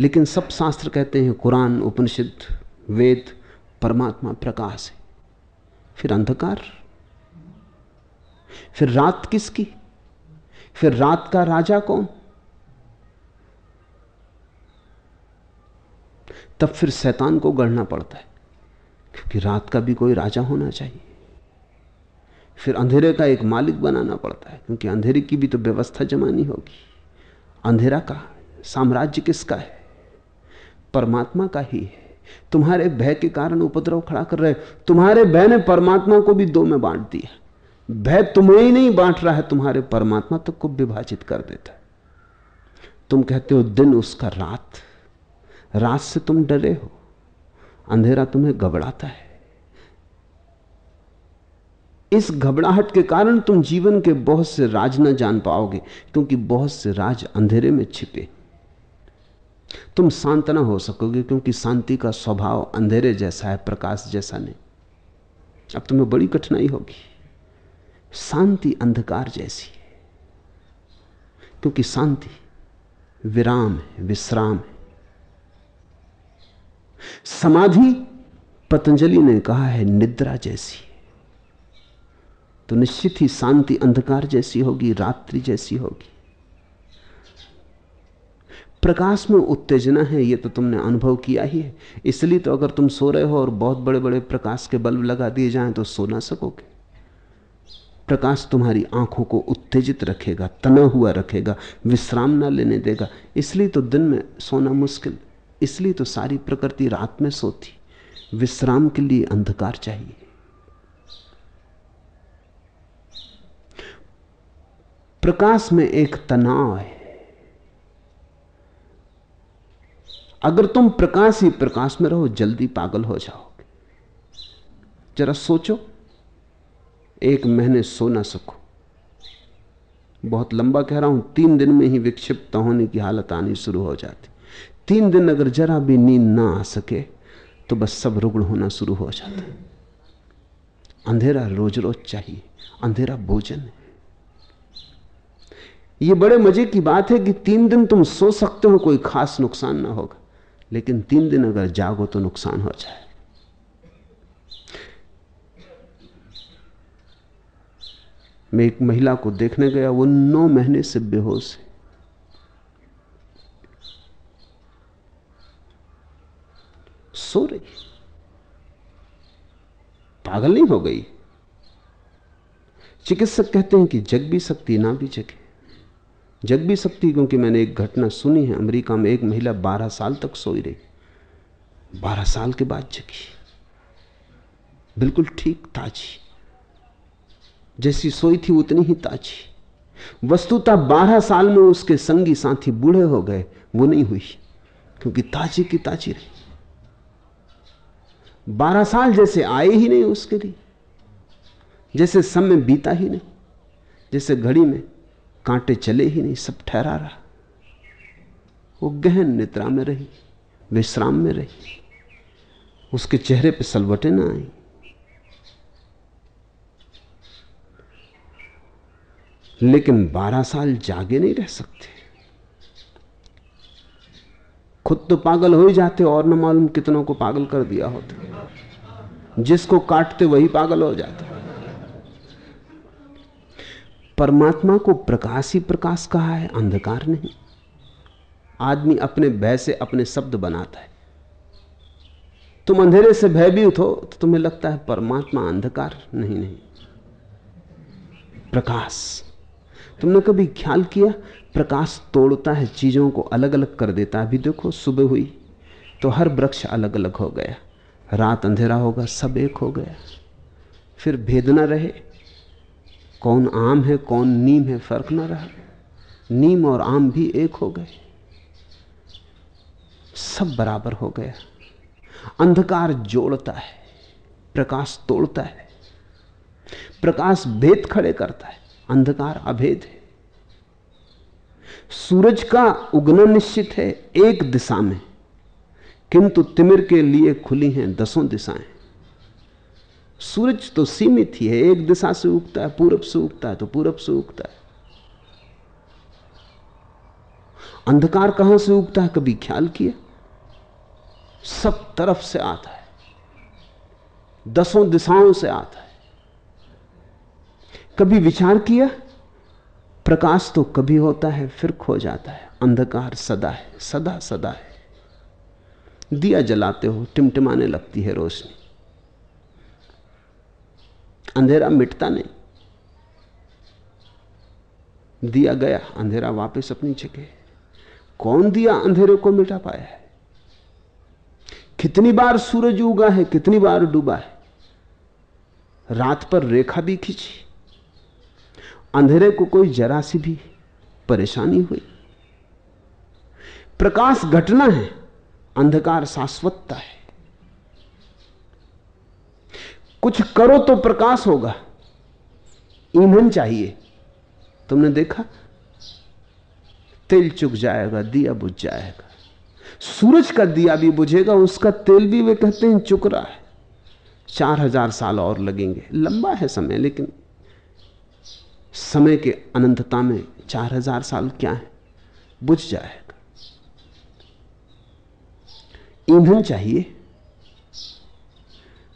लेकिन सब शास्त्र कहते हैं, कुरान, उपनिषद, वेद, परमात्मा प्रकाश है। फिर अंधकार? फिर रात किसकी? फिर रात का राजा कौन? तब फिर शैतान को गढ़ना पड़ता है, क्योंकि रात का भी कोई राजा होना चाहिए। फिर अंधेरे का एक मालिक बनाना पड़ता है, क्योंकि अंधेरे की भी तो व्यवस्था जमानी होगी। अंधेरा का साम्राज्य किसका है? परमात्मा का ही है। तुम्हारे भय के कारण उपद्रव खड़ा कर रहे तुम्हारे भय ने परमात्मा को भी दो में बांट दिया। भय तुम्हें ही नहीं बांट रहा है, तुम्हारे परमात्मा तक को विभाजित कर देता है। तुम कहते हो दिन उसका रात। रात से तुम डरे हो। अंधेरा तुम्हें घबराता है। इस घबराहट के कारण तुम जीवन के बहुत से राज न जान पाओगे, क्योंकि बहुत से राज अंधेरे में छिपे। तुम शांत ना हो सकोगे, क्योंकि शांति का स्वभाव अंधेरे जैसा है, प्रकाश जैसा नहीं। अब तुम्हें बड़ी कठिनाई होगी। शांति अंधकार जैसी है। क्योंकि शांति विराम है, विश्राम है। समाधि पतंजलि ने कहा है, निद्रा जैसी तो निश्चित ही शांति, अंधकार जैसी होगी, रात्रि जैसी होगी। प्रकाश में उत्तेजना है यह तो तुमने अनुभव किया ही है। इसलिए तो अगर तुम सो रहे हो और बहुत बड़े बड़े प्रकाश के बल्ब लगा दिए जाएँ तो सो ना सकोगे। प्रकाश तुम्हारी आँखों को उत्तेजित रखेगा, तना हुआ रखेगा, विश्राम ना लेने देगा। इसलिए तो दिन में सोना मुश्किल। इसलिए तो सारी प्रकृति रात में सोती, विश्राम के लिए अंधकार चाहिए। प्रकाश में एक तनाव है। अगर तुम प्रकाश ही प्रकाश में रहो, जल्दी पागल हो जाओगे। जरा सोचो, एक महीने सो ना सको। बहुत लंबा कह रहा हूँ, तीन दिन में ही विक्षिप्त होने की हालत आनी शुरू हो जाती। तीन दिन अगर जरा भी नींद ना आ सके तो बस सब रुगड़ होना शुरू हो जाता है। अंधेरा रोज रोज चाहिए, अंधेरा भोजन है। यह बड़े मज़े की बात है कि तीन दिन तुम सो सकते हो, कोई खास नुकसान ना होगा। लेकिन तीन दिन अगर जागो तो नुकसान हो जाए। मैं एक महिला को देखने गया, वो नौ महीने से बेहोश है। सो रही पागल नहीं हो गई। चिकित्सक कहते हैं कि जग भी सकती ना भी जगे जग भी सकती क्योंकि मैंने एक घटना सुनी है, अमेरिका में एक महिला बारह साल तक सोई रही। बारह साल के बाद जगी। बिल्कुल ठीक, ताजी। जैसी सोई थी, उतनी ही ताजी। वस्तुतः बारह साल में उसके संगी साथी बूढ़े हो गए, वो नहीं हुई, क्योंकि ताजी की ताजी रही। बारह साल जैसे आए ही नहीं उसके लिए। जैसे समय बीता ही नहीं, जैसे घड़ी में कांटे चले ही नहीं, सब ठहरा रहा। वो गहन निद्रा में रही, विश्राम में रही। उसके चेहरे पे सलवटे ना आई। लेकिन बारह साल जागे नहीं रह सकते। खुद तो पागल हो ही जाते और न मालूम कितनों को पागल कर दिया होता। जिसको काटते वही पागल हो जाते। परमात्मा को प्रकाश ही प्रकाश कहा है, अंधकार नहीं। आदमी अपने भय से अपने शब्द बनाता है। तुम अंधेरे से भयभीत हो तो तुम्हें लगता है परमात्मा अंधकार नहीं नहीं। प्रकाश। तुमने कभी ख्याल किया प्रकाश तोड़ता है, चीज़ों को अलग अलग कर देता है। अभी देखो, सुबह हुई तो हर वृक्ष अलग अलग हो गया। रात अंधेरा होगा, सब एक हो गया। फिर भेद न रहे, कौन आम है, कौन नीम है, फ़र्क ना रहा। नीम और आम भी एक हो गए। सब बराबर हो गया। अंधकार जोड़ता है, प्रकाश तोड़ता है। प्रकाश भेद खड़े करता है, अंधकार अभेद है। सूरज का उगना निश्चित है, एक दिशा में। किंतु तिमिर के लिए खुली हैं दसों दिशाएँ। सूरज तो सीमित ही है, एक दिशा से उगता है, पूरब से उगता है तो पूरब से उगता है। अंधकार कहाँ से उगता है, कभी ख्याल किया? सब तरफ़ से आता है। दसों दिशाओं से आता है। कभी विचार किया? प्रकाश तो कभी होता है, फिर खो जाता है। अंधकार सदा है, सदा सदा है। दिया जलाते हो, टिमटिमाने लगती है रोशनी। अंधेरा मिटता नहीं। दिया गया, अंधेरा वापस अपनी जगह। कौन दिया अंधेरे को मिटा पाया है? कितनी बार सूरज उगा है, कितनी बार डूबा है? रात पर रेखा भी खींची। अंधेरे को कोई जरा सी भी परेशानी हुई। प्रकाश घटना है, अंधकार शाश्वतता है। कुछ करो तो प्रकाश होगा। ईंधन चाहिए। तुमने देखा? तेल चुक जाएगा, दिया बुझ जाएगा। सूरज का दिया भी बुझेगा, उसका तेल भी, वे कहते हैं चुक रहा है। चार हज़ार साल और लगेंगे। लंबा है समय, लेकिन समय के अनंतता में चार हज़ार साल क्या है? बुझ जाएगा। ईंधन चाहिए।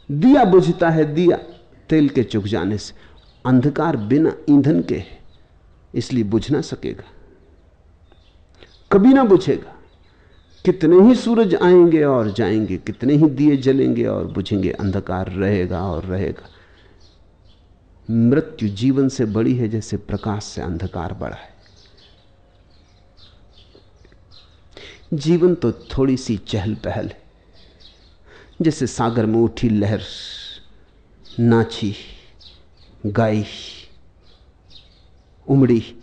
दिया बुझता है, दिया तेल के चुक जाने से। अंधकार बिना ईंधन के है, इसलिए बुझ ना सकेगा। कभी ना बुझेगा। कितने ही सूरज आएँगे और जाएँगे, कितने ही दिए जलेंगे और बुझेंगे। अंधकार रहेगा और रहेगा। मृत्यु जीवन से बड़ी है, जैसे प्रकाश से अंधकार बड़ा है। जीवन तो थोड़ी सी चहल पहल है, जैसे सागर में उठी लहर, नाची, गाई, उमड़ी,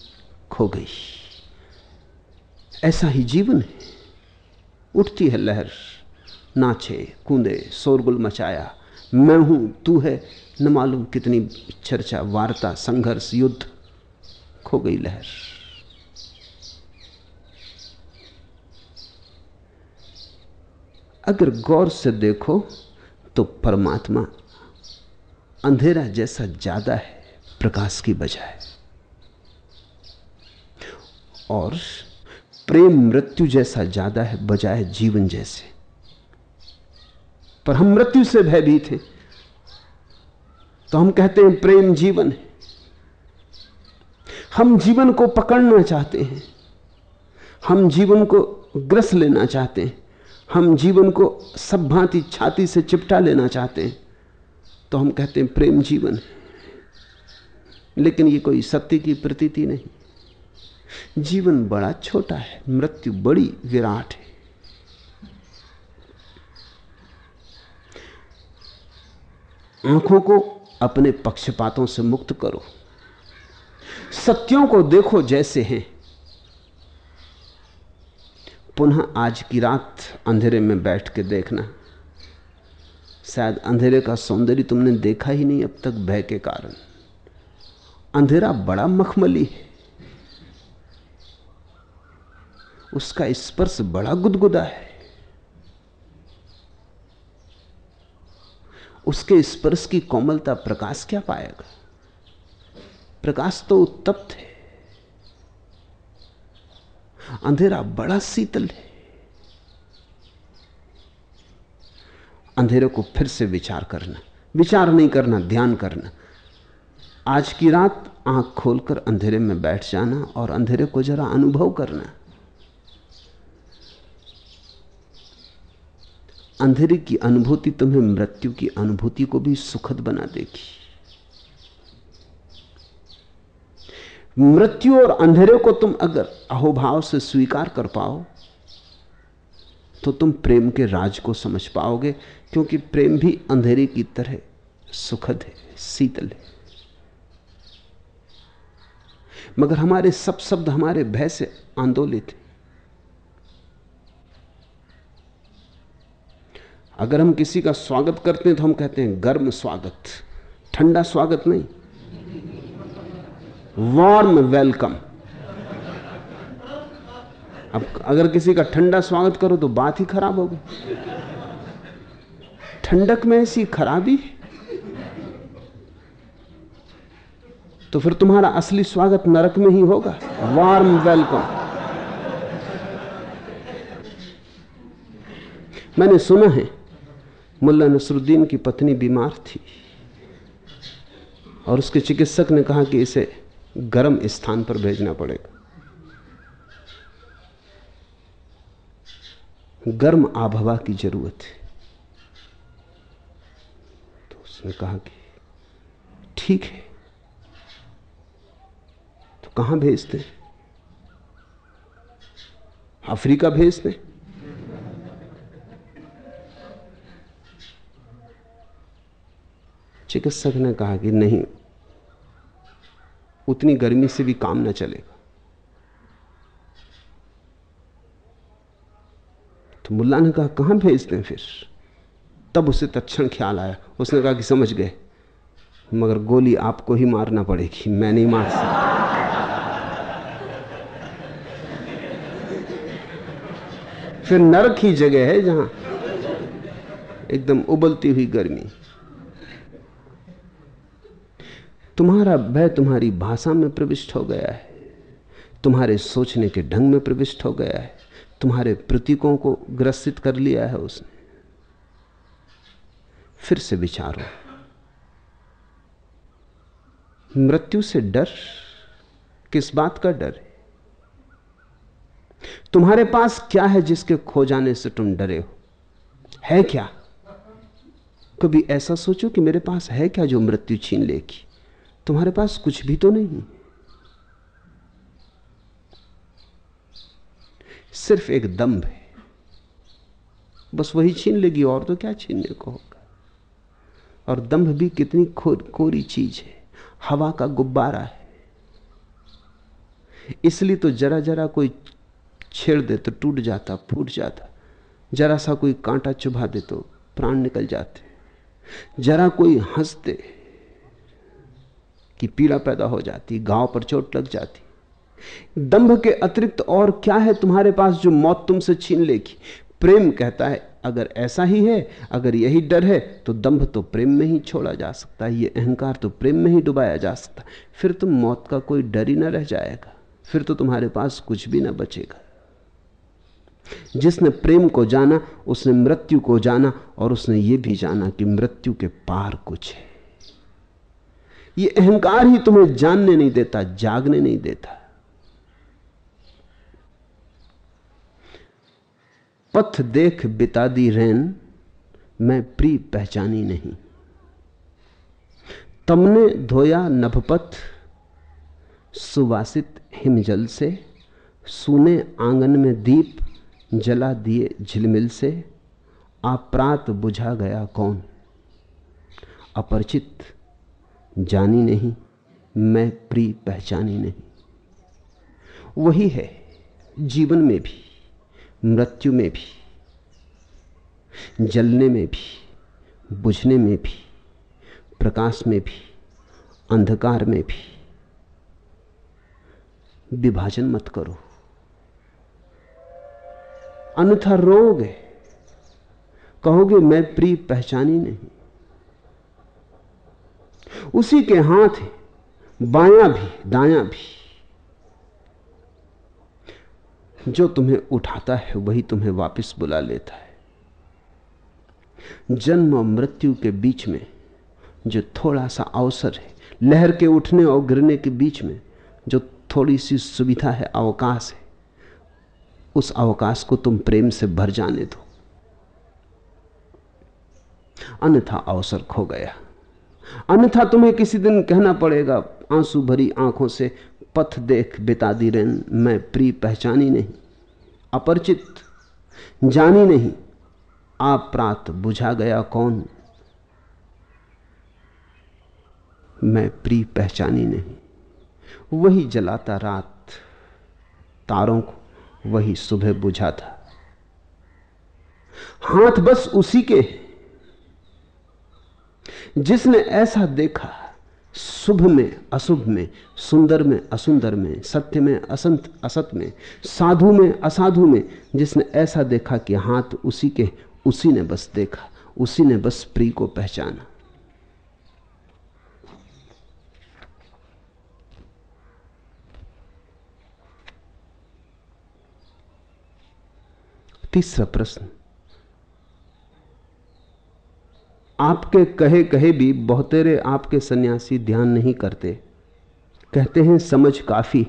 खो गई। ऐसा ही जीवन है। उठती है लहर, नाचे, कूदे, शोरगुल मचाया, मैं हूँ, तू है न मालूम कितनी चर्चा, वार्ता, संघर्ष, युद्ध, खो गई लहर। अगर गौर से देखो तो परमात्मा अंधेरा जैसा ज़्यादा है, प्रकाश की बजाय। और प्रेम मृत्यु जैसा ज़्यादा है, बजाय जीवन जैसे। पर हम मृत्यु से भयभीत हैं। तो हम कहते हैं प्रेम जीवन है। हम जीवन को पकड़ना चाहते हैं। हम जीवन को ग्रस लेना चाहते हैं। हम जीवन को सब भांति छाती से चिपटा लेना चाहते हैं। तो हम कहते हैं प्रेम जीवन है। लेकिन ये कोई सत्य की प्रतीति नहीं। जीवन बड़ा छोटा है, मृत्यु बड़ी विराट है। आँखों को अपने पक्षपातों से मुक्त करो। सत्यों को देखो जैसे हैं। पुनः आज की रात अंधेरे में बैठ के देखना। शायद अंधेरे का सौंदर्य तुमने देखा ही नहीं अब तक भय के कारण। अंधेरा बड़ा मखमली है। उसका स्पर्श बड़ा गुदगुदा है। उसके स्पर्श की कोमलता प्रकाश क्या पाएगा? प्रकाश तो उत्तप्त है। अंधेरा बड़ा शीतल है। अंधेरे को फिर से विचार करना, विचार नहीं करना, ध्यान करना। आज की रात आँख खोलकर अंधेरे में बैठ जाना और अंधेरे को जरा अनुभव करना। अंधेरे की अनुभूति तुम्हें मृत्यु की अनुभूति को भी सुखद बना देगी। मृत्यु और अंधेरे को तुम अगर अहोभाव से स्वीकार कर पाओ तो तुम प्रेम के राज को समझ पाओगे, क्योंकि प्रेम भी अंधेरे की तरह सुखद है, शीतल है। मगर हमारे सब शब्द हमारे भय से आंदोलित हैं। अगर हम किसी का स्वागत करते हैं तो हम कहते हैं, गर्म स्वागत। ठंडा स्वागत नहीं। वार्म वेलकम अब अगर किसी का ठंडा स्वागत करो तो बात ही खराब हो गई। ठंडक में ऐसी खराबी? तो फिर तुम्हारा असली स्वागत नरक में ही होगा। वार्म वेलकम मैंने सुना है मुल्ला नसरुद्दीन की पत्नी बीमार थी। और उसके चिकित्सक ने कहा कि इसे गर्म स्थान पर भेजना पड़ेगा। गर्म आभवा की ज़रूरत है। तो उसने कहा कि ठीक है। तो कहाँ भेजते अफ्रीका भेजते चिकित्सक ने कहा कि नहीं, उतनी गर्मी से भी काम ना चलेगा तो मुल्ला ने कहा, कहाँ भेजते हैं फिर? तब उसे तत्ण ख्याल आया। उसने कहा कि समझ गए, मगर गोली आपको ही मारना पड़ेगी, मैं नहीं मार सकता। फिर नरक ही जगह है जहाँ एकदम उबलती हुई गर्मी। तुम्हारा भय तुम्हारी भाषा में प्रविष्ट हो गया है। तुम्हारे सोचने के ढंग में प्रविष्ट हो गया है। तुम्हारे प्रतीकों को ग्रसित कर लिया है उसने। फिर से विचारो। मृत्यु से डर किस बात का डर है? तुम्हारे पास क्या है जिसके खो जाने से तुम डरे हो? है क्या? कभी ऐसा सोचो कि मेरे पास है क्या जो मृत्यु छीन लेगी? तुम्हारे पास कुछ भी तो नहीं सिर्फ़ एक दम्भ है। बस वही छीन लेगी और तो क्या छीनने को होगा? और दम्भ भी कितनी कोरी चीज़ है। हवा का गुब्बारा है। इसलिए तो जरा जरा कोई छेड़ दे तो टूट जाता, फूट जाता। जरा सा कोई कांटा चुभा दे तो प्राण निकल जाते। जरा कोई हंस दे कि पीड़ा पैदा हो जाती गाँव पर चोट लग जाती। दंभ के अतिरिक्त और क्या है तुम्हारे पास जो मौत तुमसे छीन लेगी? प्रेम कहता है, अगर ऐसा ही है, अगर यही डर है तो दंभ तो प्रेम में ही छोड़ा जा सकता है, ये अहंकार तो प्रेम में ही डुबाया जा सकता फिर तुम मौत का कोई डर ही ना रह जाएगा, फिर तो तुम्हारे पास कुछ भी ना बचेगा। जिसने प्रेम को जाना, उसने मृत्यु को जाना, और उसने ये भी जाना कि मृत्यु के पार कुछ है। ये अहंकार ही तुम्हें जानने नहीं देता, जागने नहीं देता। पथ देख बिता दी रैन मैं प्री पहचानी नहीं। तमने धोया नभपथ, सुवासित हिमजल से, सुने आँगन में दीप, जला दिए झिलमिल से आप्रात बुझा गया कौन? अपरिचित जानी नहीं, मैं प्री पहचानी नहीं। वही है जीवन में भी, मृत्यु में भी, जलने में भी, बुझने में भी, प्रकाश में भी, अंधकार में भी। विभाजन मत करो। अन्यथा रोगे कहोगे, मैं प्रिय पहचानी नहीं। उसी के हाथ है, बायां भी, दायां भी। जो तुम्हें उठाता है, वही तुम्हें वापस बुला लेता है। जन्म और मृत्यु के बीच में जो थोड़ा सा अवसर है, लहर के उठने और गिरने के बीच में जो थोड़ी सी सुविधा है, अवकाश है, उस अवकाश को तुम प्रेम से भर जाने दो। अन्यथा अवसर खो गया। अन्यथा तुम्हें किसी दिन कहना पड़ेगा, आँसू भरी आँखों से पथ देख बिता दी रेन, मैं प्री पहचानी नहीं, अपरिचित जानी नहीं, आप प्रात बुझा गया कौन? मैं प्री पहचानी नहीं। वही जलाता रात, तारों को वही सुबह बुझा था हाथ बस उसी के जिसने ऐसा देखा, शुभ में, अशुभ में, सुंदर में, असुंदर में, सत्य में, असंत, असत में, साधु में, असाधु में, जिसने ऐसा देखा कि हाथ उसी के, उसी ने बस देखा, उसी ने बस प्री को पहचाना। तीसरा प्रश्न आपके कहे कहे भी बहुतेरे आपके सन्यासी ध्यान नहीं करते। कहते हैं, समझ काफ़ी।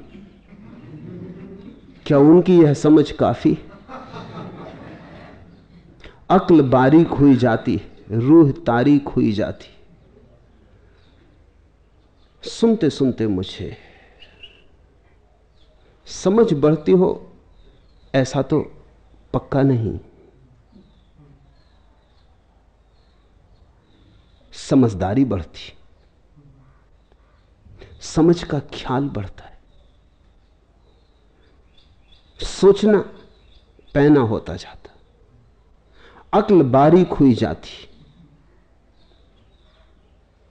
क्या उनकी यह समझ काफ़ी? अक्ल बारीक हुई जाती, रूह तारीख हुई जाती। सुनते सुनते मुझे, समझ बढ़ती हो, ऐसा तो पक्का नहीं। समझदारी बढ़ती समझ का ख्याल बढ़ता है। सोचना पैना होता जाता अक्ल बारीक हुई जाती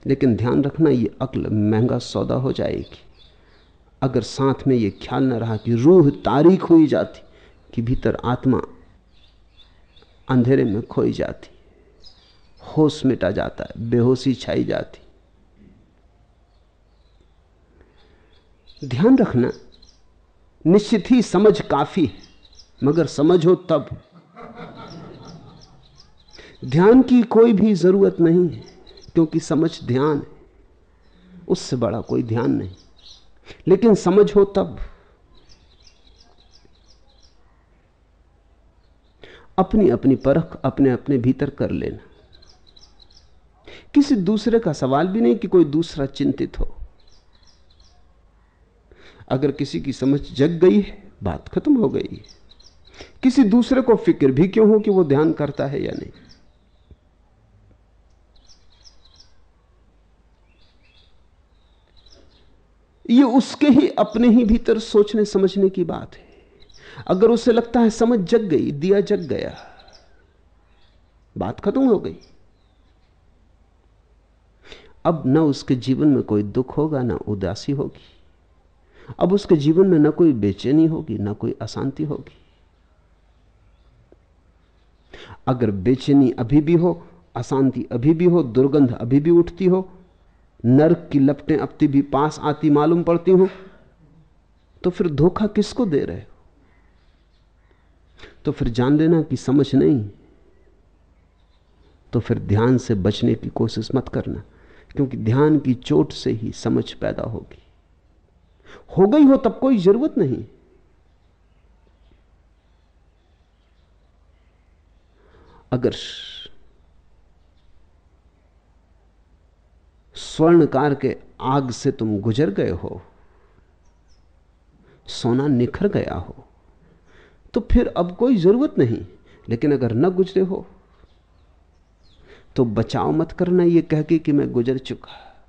लेकिन ध्यान रखना, ये अक्ल महँगा सौदा हो जाएगी। अगर साथ में ये ख्याल न रहा कि रूह तारीख हुई जाती, कि भीतर आत्मा अंधेरे में खोई जाती होश मिटा जाता है, बेहोशी छाई जाती। ध्यान रखना, निश्चित ही समझ काफ़ी है, मगर समझ हो तब। ध्यान की कोई भी ज़रूरत नहीं है, क्योंकि समझ ध्यान है, उससे बड़ा कोई ध्यान नहीं। लेकिन समझ हो तब। अपनी अपनी परख अपने अपने भीतर कर लेना। किसी दूसरे का सवाल भी नहीं कि कोई दूसरा चिंतित हो। अगर किसी की समझ जग गई है, बात खत्म हो गई है। किसी दूसरे को फ़िक्र भी क्यों हो कि वो ध्यान करता है या नहीं? ये उसके ही अपने ही भीतर सोचने, समझने की बात है। अगर उसे लगता है समझ जग गई, दिया जग गया, बात खत्म हो गई। अब न उसके जीवन में कोई दुख होगा, ना उदासी होगी। अब उसके जीवन में न कोई बेचैनी होगी, ना कोई अशांति होगी। अगर बेचैनी अभी भी हो, अशांति अभी भी हो, दुर्गंध अभी भी उठती हो, नर्क की लपटें अब भी पास आती मालूम पड़ती हो तो फिर धोखा किसको दे रहे हो? तो फिर जान लेना कि समझ नहीं तो फिर ध्यान से बचने की कोशिश मत करना। क्योंकि ध्यान की चोट से ही समझ पैदा होगी। हो गई हो तब कोई ज़रूरत नहीं। अगर स्वर्णकार के आग से तुम गुजर गए हो, सोना निखर गया हो तो फिर अब कोई ज़रूरत नहीं। लेकिन अगर न गुजरे हो तो बचाव मत करना यह कह के कि मैं गुजर चुका।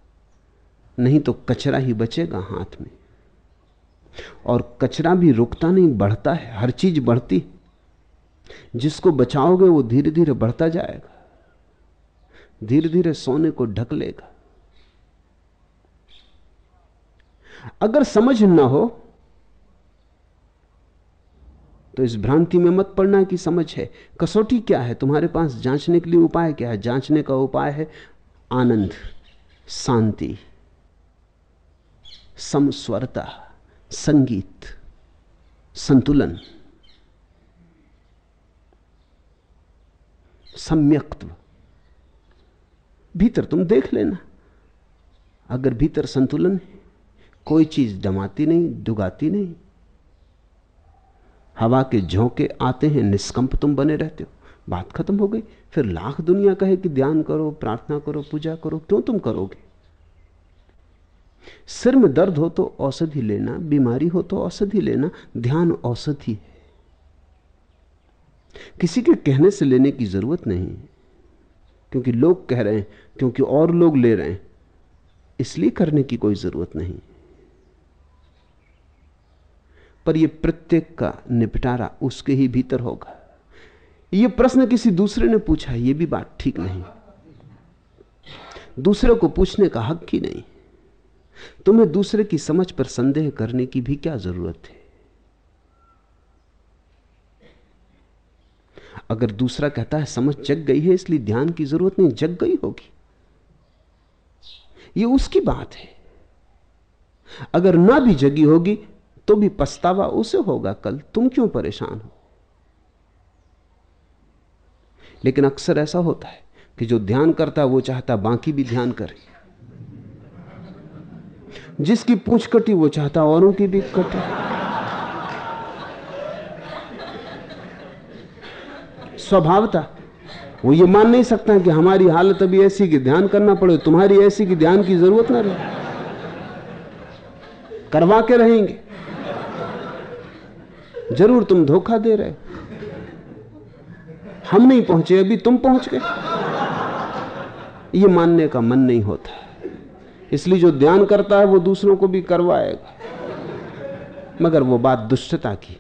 नहीं तो कचरा ही बचेगा हाथ में। और कचरा भी रुकता नहीं, बढ़ता है, हर चीज़ बढ़ती जिसको बचाओगे वो धीरे धीरे बढ़ता जाएगा। धीरे धीरे सोने को ढक लेगा। अगर समझ ना हो तो इस भ्रांति में मत पड़ना कि समझ है, कसौटी क्या है, तुम्हारे पास जांचने के लिए उपाय क्या है? जांचने का उपाय है आनंद, शांति, समस्वरता, संगीत, संतुलन, सम्यक्त्व। भीतर तुम देख लेना। अगर भीतर संतुलन है, कोई चीज़ जमाती नहीं डुगाती नहीं हवा के झोंके आते हैं, निष्कंप तुम बने रहते हो। बात खत्म हो गई। फिर लाख दुनिया कहे कि ध्यान करो, प्रार्थना करो, पूजा करो, क्यों तुम करोगे? सिर में दर्द हो तो औषधि लेना, बीमारी हो तो औषधि लेना, ध्यान औषधि है। किसी के कहने से लेने की ज़रूरत नहीं क्योंकि लोग कह रहे हैं, क्योंकि और लोग ले रहे हैं। इसलिए करने की कोई ज़रूरत नहीं पर यह प्रत्येक का निपटारा उसके ही भीतर होगा। यह प्रश्न किसी दूसरे ने पूछा, यह भी बात ठीक नहीं। दूसरे को पूछने का हक ही नहीं। तुम्हें दूसरे की समझ पर संदेह करने की भी क्या ज़रूरत है? अगर दूसरा कहता है, समझ जग गई है, इसलिए ध्यान की ज़रूरत नहीं, जग गई होगी। यह उसकी बात है। अगर ना भी जगी होगी तो भी पछतावा उसे होगा कल। तुम क्यों परेशान हो? लेकिन अक्सर ऐसा होता है कि जो ध्यान करता है, वो चाहता बाकी भी ध्यान करे। जिसकी पूछ कटी, वो चाहता औरों की भी कटे। स्वभावता वो ये मान नहीं सकता कि हमारी हालत अभी ऐसी कि ध्यान करना पड़े, तुम्हारी ऐसी कि ध्यान की ज़रूरत ना रहे। करवा के रहेंगे। ज़रूर तुम धोखा दे रहे। हम नहीं पहुँचे, अभी तुम पहुँच गए। ये मानने का मन नहीं होता। इसलिए जो ध्यान करता है, वो दूसरों को भी करवाएगा। मगर वो बात दुष्टता की।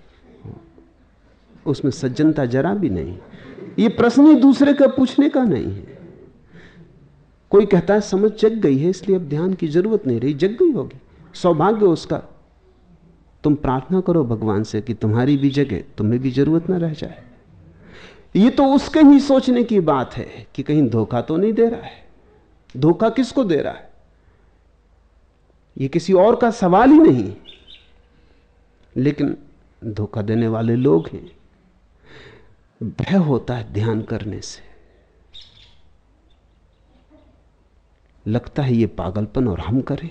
उसमें सज्जनता जरा भी नहीं। ये प्रश्न ही दूसरे का पूछने का नहीं है। कोई कहता है, समझ जग गई है, इसलिए अब ध्यान की ज़रूरत नहीं रही, जग गई होगी। सौभाग्य उसका तुम प्रार्थना करो भगवान से कि तुम्हारी भी जगह, तुम्हें भी ज़रूरत ना रह जाए। ये तो उसके ही सोचने की बात है कि कहीं धोखा तो नहीं दे रहा है। धोखा किसको दे रहा है? ये किसी और का सवाल ही नहीं। लेकिन धोखा देने वाले लोग हैं। भय होता है ध्यान करने से। लगता है ये पागलपन और हम करें।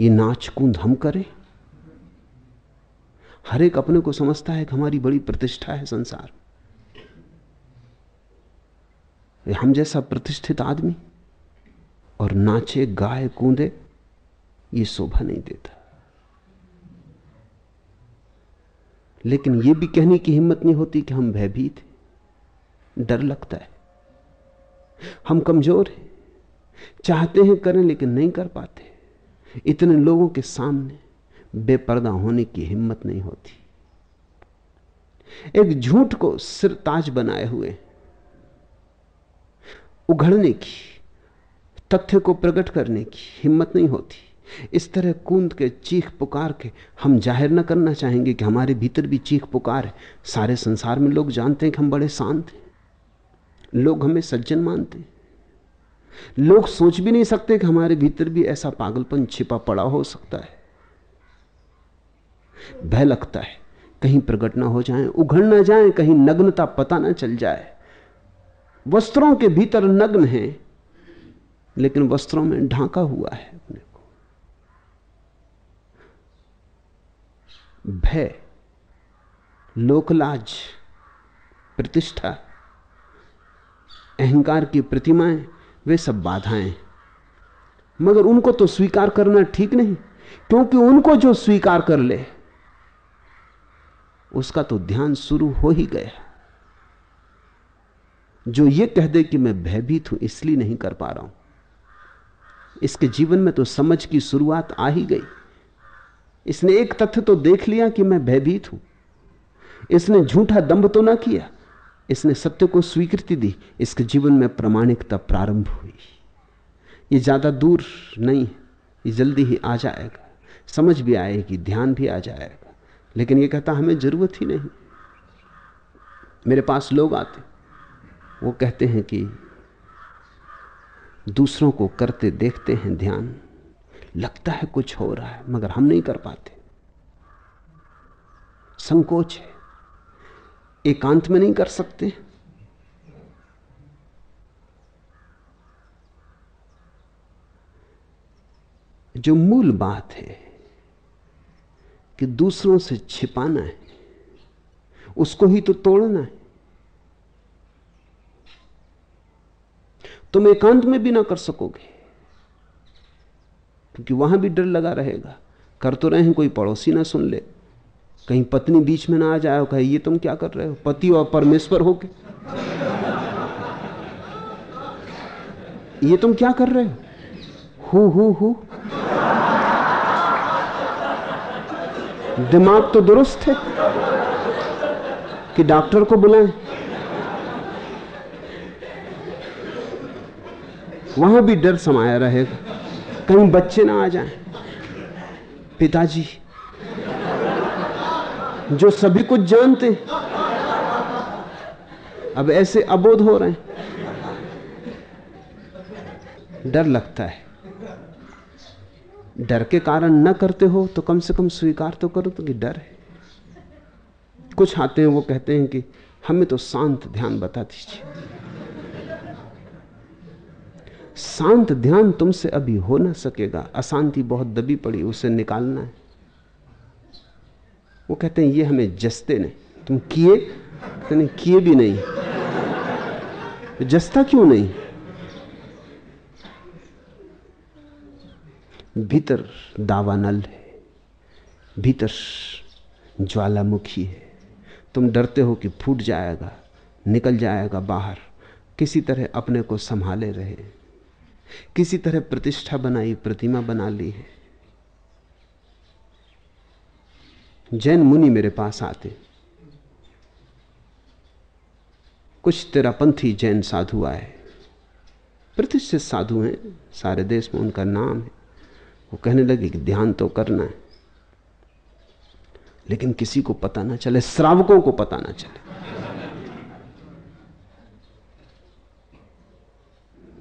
ये नाच कूद हम करें। हर एक अपने को समझता है कि हमारी बड़ी प्रतिष्ठा है संसार हम जैसा प्रतिष्ठित आदमी और नाचे, गाए, कूदे, ये शोभा नहीं देता। लेकिन यह भी कहने की हिम्मत नहीं होती कि हम भयभीत हैं। डर लगता है। हम कमज़ोर हैं। चाहते हैं करें, लेकिन नहीं कर पाते। इतने लोगों के सामने बेपर्दा होने की हिम्मत नहीं होती। एक झूठ को सिर ताज बनाए हुए, उघड़ने की, तथ्य को प्रकट करने की हिम्मत नहीं होती। इस तरह कूद के चीख पुकार के हम ज़ाहिर न करना चाहेंगे कि हमारे भीतर भी चीख पुकार है। सारे संसार में लोग जानते हैं कि हम बड़े शांत हैं। लोग हमें सज्जन मानते हैं। लोग सोच भी नहीं सकते कि हमारे भीतर भी ऐसा पागलपन छिपा पड़ा हो सकता है। भय लगता है। कहीं प्रकट ना हो जाए, उघड़ ना जाए, कहीं नग्नता पता ना चल जाए। वस्त्रों के भीतर नग्न है, लेकिन वस्त्रों में ढांका हुआ है अपने को। भय, लोकलाज, प्रतिष्ठा, अहंकार की प्रतिमाएँ, वे सब बाधाएँ मगर उनको तो स्वीकार करना ठीक नहीं, क्योंकि उनको जो स्वीकार कर ले उसका तो ध्यान शुरू हो ही गया। जो ये कह दे कि मैं भयभीत हूँ, इसलिए नहीं कर पा रहा हूँ। इसके जीवन में तो समझ की शुरुआत आ ही गई। इसने एक तथ्य तो देख लिया कि मैं भयभीत हूँ। इसने झूठा दंभ तो ना किया। इसने सत्य को स्वीकृति दी। इसके जीवन में प्रमाणिकता प्रारंभ हुई। ये ज़्यादा दूर नहीं ये जल्दी ही आ जाएगा। समझ भी आएगी, ध्यान भी आ जाएगा। लेकिन ये कहता, हमें ज़रूरत ही नहीं। मेरे पास लोग आते। वो कहते हैं कि दूसरों को करते देखते हैं ध्यान। लगता है कुछ हो रहा है, मगर हम नहीं कर पाते। संकोच है। एकांत में नहीं कर सकते। जो मूल बात है कि दूसरों से छिपाना है। उसको ही तो तोड़ना है। तुम एकांत में भी ना कर सकोगे। क्योंकि वहाँ भी डर लगा रहेगा। कर तो रहे हैं, कोई पड़ोसी ना सुन ले। कहीं पत्नी बीच में ना आ जाए कहे, ये तुम क्या कर रहे हो? पति और परमेश्वर हो होके ये तुम क्या कर रहे हो? हु हु हु। दिमाग तो दुरुस्त है कि डॉक्टर को बुलाएँ। वहाँ भी डर समाया रहेगा। कहीं बच्चे ना आ जाएँ। पिताजी, जो सभी कुछ जानते अब ऐसे अबोध हो रहे हैं। डर लगता है। डर के कारण न करते हो तो कम से कम स्वीकार तो करो तो कि डर है। कुछ आते हैं वो कहते हैं कि हमें तो शांत ध्यान बता दीजिए। शांत ध्यान तुमसे अभी हो ना सकेगा। अशांति बहुत दबी पड़ी, उसे निकालना है। वो कहते हैं, ये हमें जसते नहीं। तुम किए? किए भी नहीं। जसता क्यों नहीं? भीतर दावानल है, भीतर ज्वालामुखी है। तुम डरते हो कि फूट जाएगा, निकल जाएगा बाहर। किसी तरह अपने को संभाले रहे। किसी तरह प्रतिष्ठा बनाई, प्रतिमा बना ली है। जैन मुनि मेरे पास आते। कुछ तेरापंथी जैन साधु आए। प्रतिष्ठित साधु हैं, सारे देश में उनका नाम है। वो कहने लगे कि ध्यान तो करना है, लेकिन किसी को पता ना चले, श्रावकों को पता ना चले।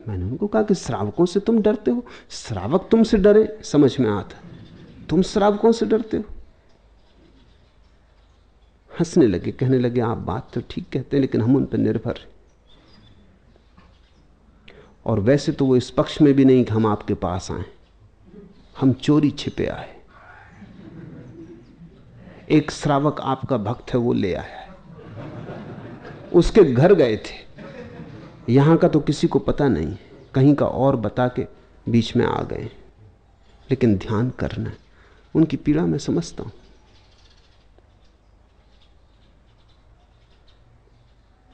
मैंने उनको कहा कि श्रावकों से तुम डरते हो? श्रावक तुमसे डरे, समझ में आता। तुम श्रावकों से डरते हो? हंसने लगे, कहने लगे, आप बात तो ठीक कहते हैं, लेकिन हम उन पर निर्भर हैं। और वैसे तो वो इस पक्ष में भी नहीं कि हम आपके पास आए। हम चोरी छिपे आए। एक श्रावक आपका भक्त है, वो ले आया उसके घर गए थे। यहाँ का तो किसी को पता नहीं, कहीं का और बता के बीच में आ गए। लेकिन ध्यान करना उनकी पीड़ा मैं समझता हूँ।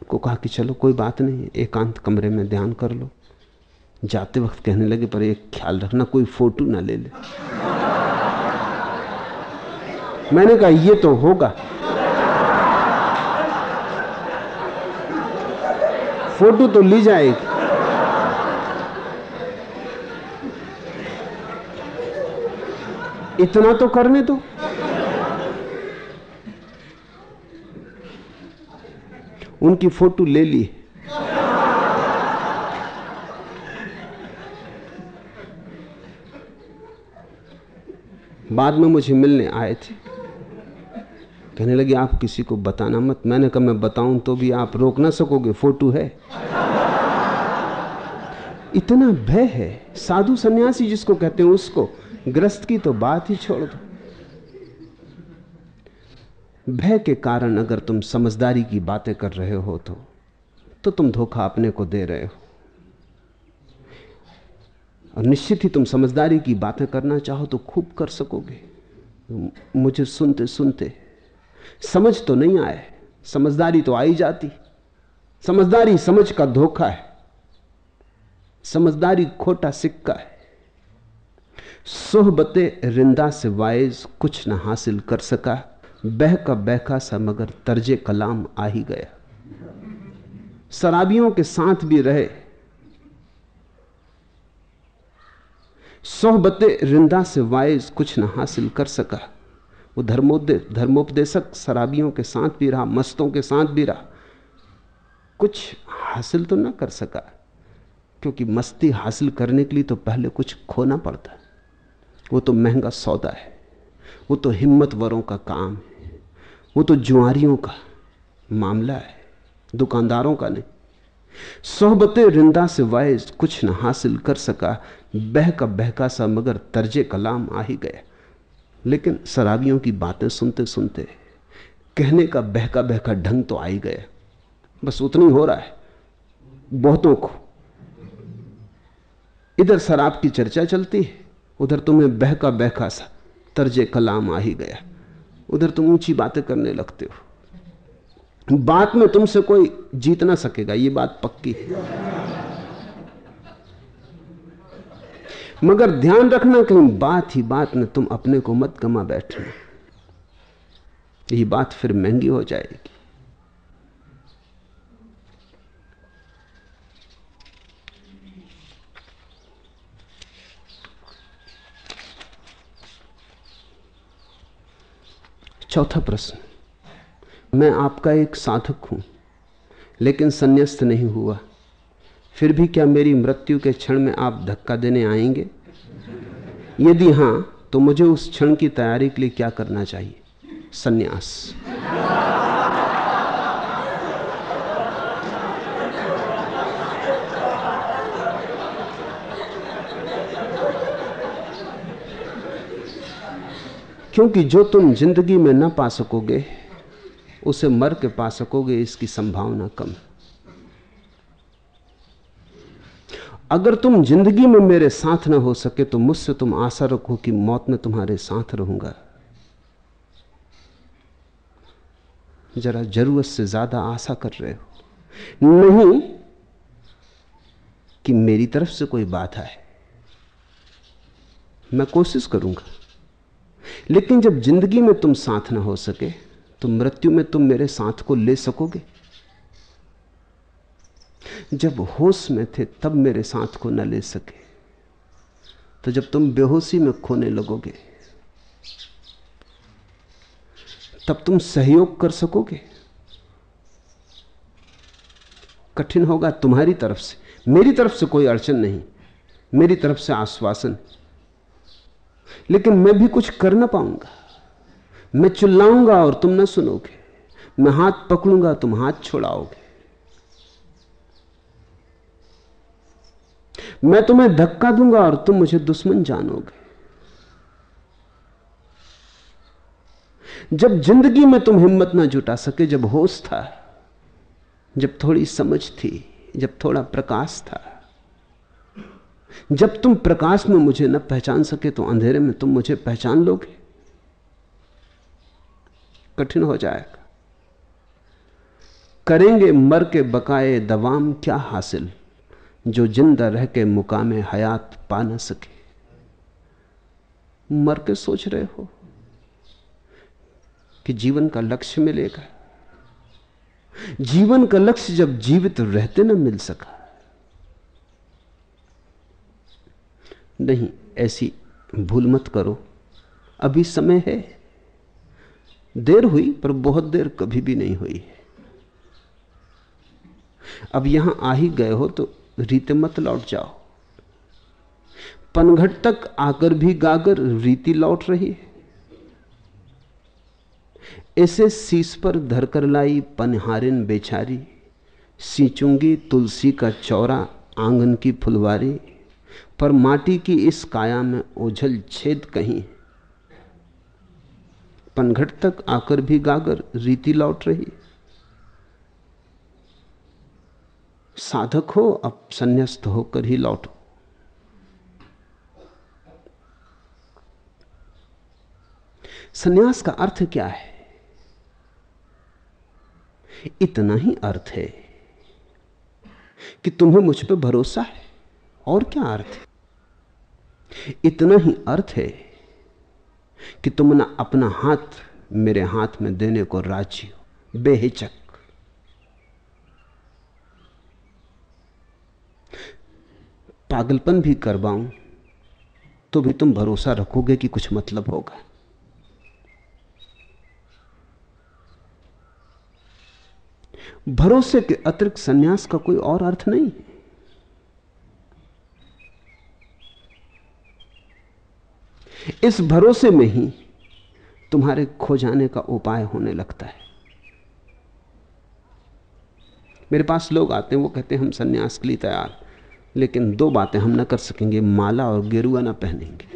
को कहा कि चलो, कोई बात नहीं, एकांत कमरे में ध्यान कर लो। जाते वक्त कहने लगे, पर एक ख्याल रखना, कोई फ़ोटो ना ले ले। मैंने कहा, ये तो होगा। फ़ोटो तो ली जाएगी इतना तो करने दो। उनकी फ़ोटो ले ली। बाद में मुझे मिलने आए थे। कहने लगे, आप किसी को बताना मत। मैंने कहा, मैं बताऊँ तो भी आप रोक ना सकोगे, फ़ोटो है। इतना भय है, साधु सन्यासी जिसको कहते हैं, उसको ग्रस्त की तो बात ही छोड़ दो। भय के कारण अगर तुम समझदारी की बातें कर रहे हो तो तो तुम धोखा अपने को दे रहे हो। और निश्चित ही तुम समझदारी की बातें करना चाहो तो खूब कर सकोगे। मुझे सुनते सुनते समझ तो नहीं आए, समझदारी तो आई जाती। समझदारी समझ का धोखा है, समझदारी खोटा सिक्का है। सोहबते रिंदा से वाइज कुछ न हासिल कर सका बह का बहका सा मगर तर्जे कलाम आ ही गया। शराबियों के साथ भी रहे सोहबते रिंदा से वायस कुछ न हासिल कर सका। वो धर्मोदे धर्मोपदेशक शराबियों के साथ भी रहा, मस्तों के साथ भी रहा। कुछ हासिल तो ना कर सका, क्योंकि मस्ती हासिल करने के लिए तो पहले कुछ खोना पड़ता है। वो तो महँगा सौदा है, वो तो हिम्मतवरों का काम है, वो तो जुआरियों का मामला है, दुकानदारों का नहीं। सोहबते रिंदा से वाइज कुछ न हासिल कर सका। बह का बहका सा मगर तर्जे कलाम आ ही गया। लेकिन शराबियों की बातें सुनते सुनते कहने का बहका बहका ढंग तो आ ही गया। बस उतनी हो रहा है। बहुतों को। इधर शराब की चर्चा चलती है, उधर तुम्हें बहका बहका सा तर्जे कलाम आ ही गया। उधर तुम ऊँची बातें करने लगते हो। बात में तुमसे कोई जीत ना सकेगा, ये बात पक्की है। मगर ध्यान रखना कहीं बात ही बात में तुम अपने को मत गमा बैठना। ये बात फिर महँगी हो जाएगी। चौथा प्रश्न। मैं आपका एक साधक हूँ, लेकिन संन्यास्त नहीं हुआ। फिर भी क्या मेरी मृत्यु के क्षण में आप धक्का देने आएँगे? यदि हाँ तो मुझे उस क्षण की तैयारी के लिए क्या करना चाहिए? संन्यास। क्योंकि जो तुम ज़िंदगी में न पा सकोगे उसे मर के पा सकोगे, इसकी संभावना कम। अगर तुम ज़िंदगी में मेरे साथ ना हो सके तो मुझसे तुम आशा रखो कि मौत में तुम्हारे साथ रहूँगा। जरा ज़रूरत से ज़्यादा आशा कर रहे हो। नहीं कि मेरी तरफ़ से कोई बाधा है मैं कोशिश करूँगा। लेकिन जब ज़िंदगी में तुम साथ ना हो सके तो मृत्यु में तुम मेरे साथ को ले सकोगे? जब होश में थे, तब मेरे साथ को न ले सके। तो जब तुम बेहोशी में खोने लगोगे, तब तुम सहयोग कर सकोगे। कठिन होगा तुम्हारी तरफ़ से। मेरी तरफ़ से कोई अड़चन नहीं। मेरी तरफ़ से आश्वासन। लेकिन मैं भी कुछ कर ना पाऊँगा। मैं चिल्लाऊँगा और तुम ना सुनोगे। मैं हाथ पकड़ूँगा, तुम हाथ छोड़ाओगे। मैं तुम्हें धक्का दूँगा और तुम मुझे दुश्मन जानोगे। जब ज़िंदगी में तुम हिम्मत ना जुटा सके, जब होश था, जब थोड़ी समझ थी, जब थोड़ा प्रकाश था, जब तुम प्रकाश में मुझे न पहचान सके तो अंधेरे में तुम मुझे पहचान लोगे। कठिन हो जाएगा। करेंगे मर के बकाए दवाम क्या हासिल? जो ज़िंदा रह के मुकामे हयात पा ना सके। मर के सोच रहे हो कि जीवन का लक्ष्य मिलेगा। जीवन का लक्ष्य जब जीवित रहते न मिल सका। नहीं, ऐसी भूल मत करो। अभी समय है। देर हुई, पर बहुत देर कभी भी नहीं हुई है। अब यहाँ आ ही गए हो तो रीते मत लौट जाओ। पनघट तक आकर भी गागर रीति लौट रही है। ऐसे शीश पर धरकर लाई पनहारिन बेचारी, सींचूँगी तुलसी का चौरा आँगन की फुलवारी, पर माटी की इस काया में ओझल छेद कहीं पनघट तक आकर भी गागर रीति लौट रही। साधक हो, अब संन्यास्त होकर ही लौटो। संन्यास का अर्थ क्या है? इतना ही अर्थ है कि तुम्हें मुझ पर भरोसा है। और क्या अर्थ है? इतना ही अर्थ है कि तुम ना अपना हाथ मेरे हाथ में देने को राज़ी हो। बेहिचक। पागलपन भी करवाऊं तो भी तुम भरोसा रखोगे कि कुछ मतलब होगा। भरोसे के अतिरिक्त सन्यास का कोई और अर्थ नहीं। इस भरोसे में ही तुम्हारे खो जाने का उपाय होने लगता है। मेरे पास लोग आते हैं, वो कहते हैं, हम सन्यास के लिए तैयार, लेकिन दो बातें हम ना कर सकेंगे, माला और गेरुआ ना पहनेंगे।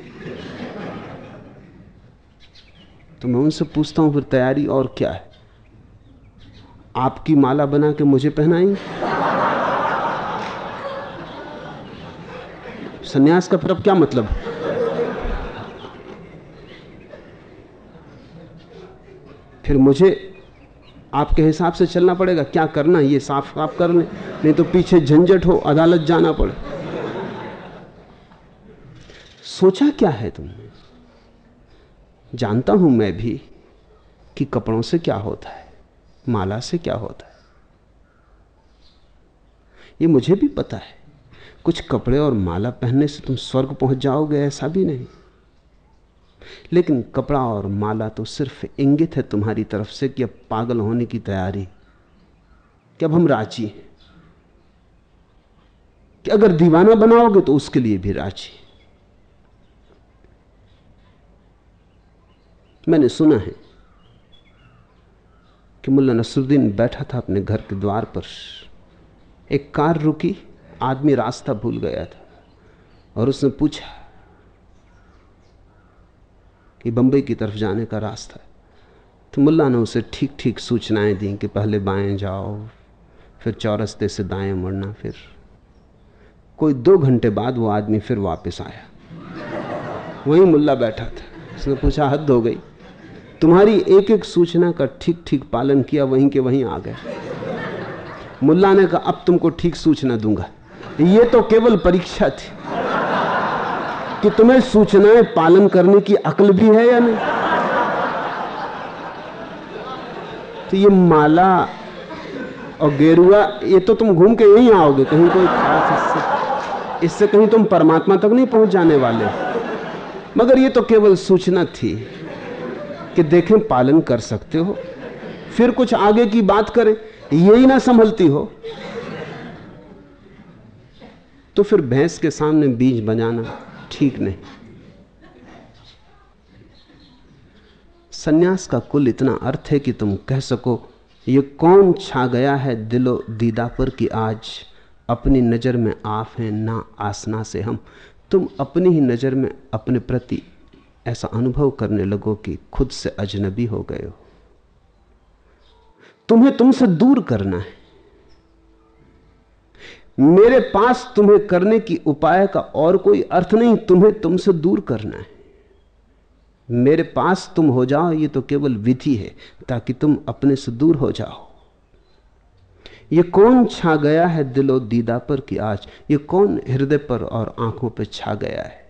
तो मैं उनसे पूछता हूँ, फिर तैयारी और क्या है? आपकी माला बना के मुझे पहनाएँगे? सन्यास का फिर अब क्या मतलब? फिर मुझे आपके हिसाब से चलना पड़ेगा। क्या करना ये साफ़ साफ़ कर लें नहीं तो पीछे झंझट हो, अदालत जाना पड़े। सोचा क्या है तुमने? जानता हूँ मैं भी कि कपड़ों से क्या होता है, माला से क्या होता है। ये मुझे भी पता है, कुछ कपड़े और माला पहनने से तुम स्वर्ग पहुँच जाओगे, ऐसा भी नहीं। लेकिन कपड़ा और माला तो सिर्फ़ इंगित है तुम्हारी तरफ़ से कि अब पागल होने की तैयारी। कि अब हम राज़ी कि अगर दीवाना बनाओगे तो उसके लिए भी राज़ी। मैंने सुना है कि मुल्ला नसरुद्दीन बैठा था अपने घर के द्वार पर। एक कार रुकी, आदमी रास्ता भूल गया था और उसने पूछा कि बंबई की तरफ़ जाने का रास्ता है। तो मुल्ला ने उसे ठीक ठीक सूचनाएँ दी कि पहले बाएँ जाओ, फिर चौरस्ते से दाएँ मुड़ना, फिर कोई दो घंटे बाद वो आदमी फिर वापस आया। वहीं मुल्ला बैठा था। उसने पूछा, हद हो गई। तुम्हारी एक एक सूचना का ठीक ठीक पालन किया, वहीं के वहीं आ गए। मुल्ला ने कहा, अब तुमको ठीक सूचना दूँगा। ये तो केवल परीक्षा थी। कि तुम्हें सूचनाएँ पालन करने की अकल भी है या नहीं? तो ये माला और गेरुआ, ये तो तुम घूम के यहीं आओगे, कहीं कोई खास इससे इससे कहीं तुम परमात्मा तक नहीं पहुँच जाने वाले। मगर ये तो केवल सूचना थी कि देखें, पालन कर सकते हो, फिर कुछ आगे की बात करें, यही ना संभलती हो। तो फिर भैंस के सामने बीज बजाना। ठीक नहीं। सन्यास का कुल इतना अर्थ है कि तुम कह सको, ये कौन छा गया है दिलो दीदा पर कि आज? अपनी नज़र में आप हैं, ना आसना से हम। तुम अपनी ही नज़र में अपने प्रति ऐसा अनुभव करने लगो कि खुद से अजनबी हो गए हो। तुम्हें तुमसे दूर करना है। मेरे पास तुम्हें करने की उपाय का और कोई अर्थ नहीं, तुम्हें तुमसे दूर करना है। मेरे पास तुम हो जाओ, ये तो केवल विधि है, ताकि तुम अपने से दूर हो जाओ। ये कौन छा गया है दिलो दीदा पर कि आज? ये कौन हृदय पर और आँखों पर छा गया है?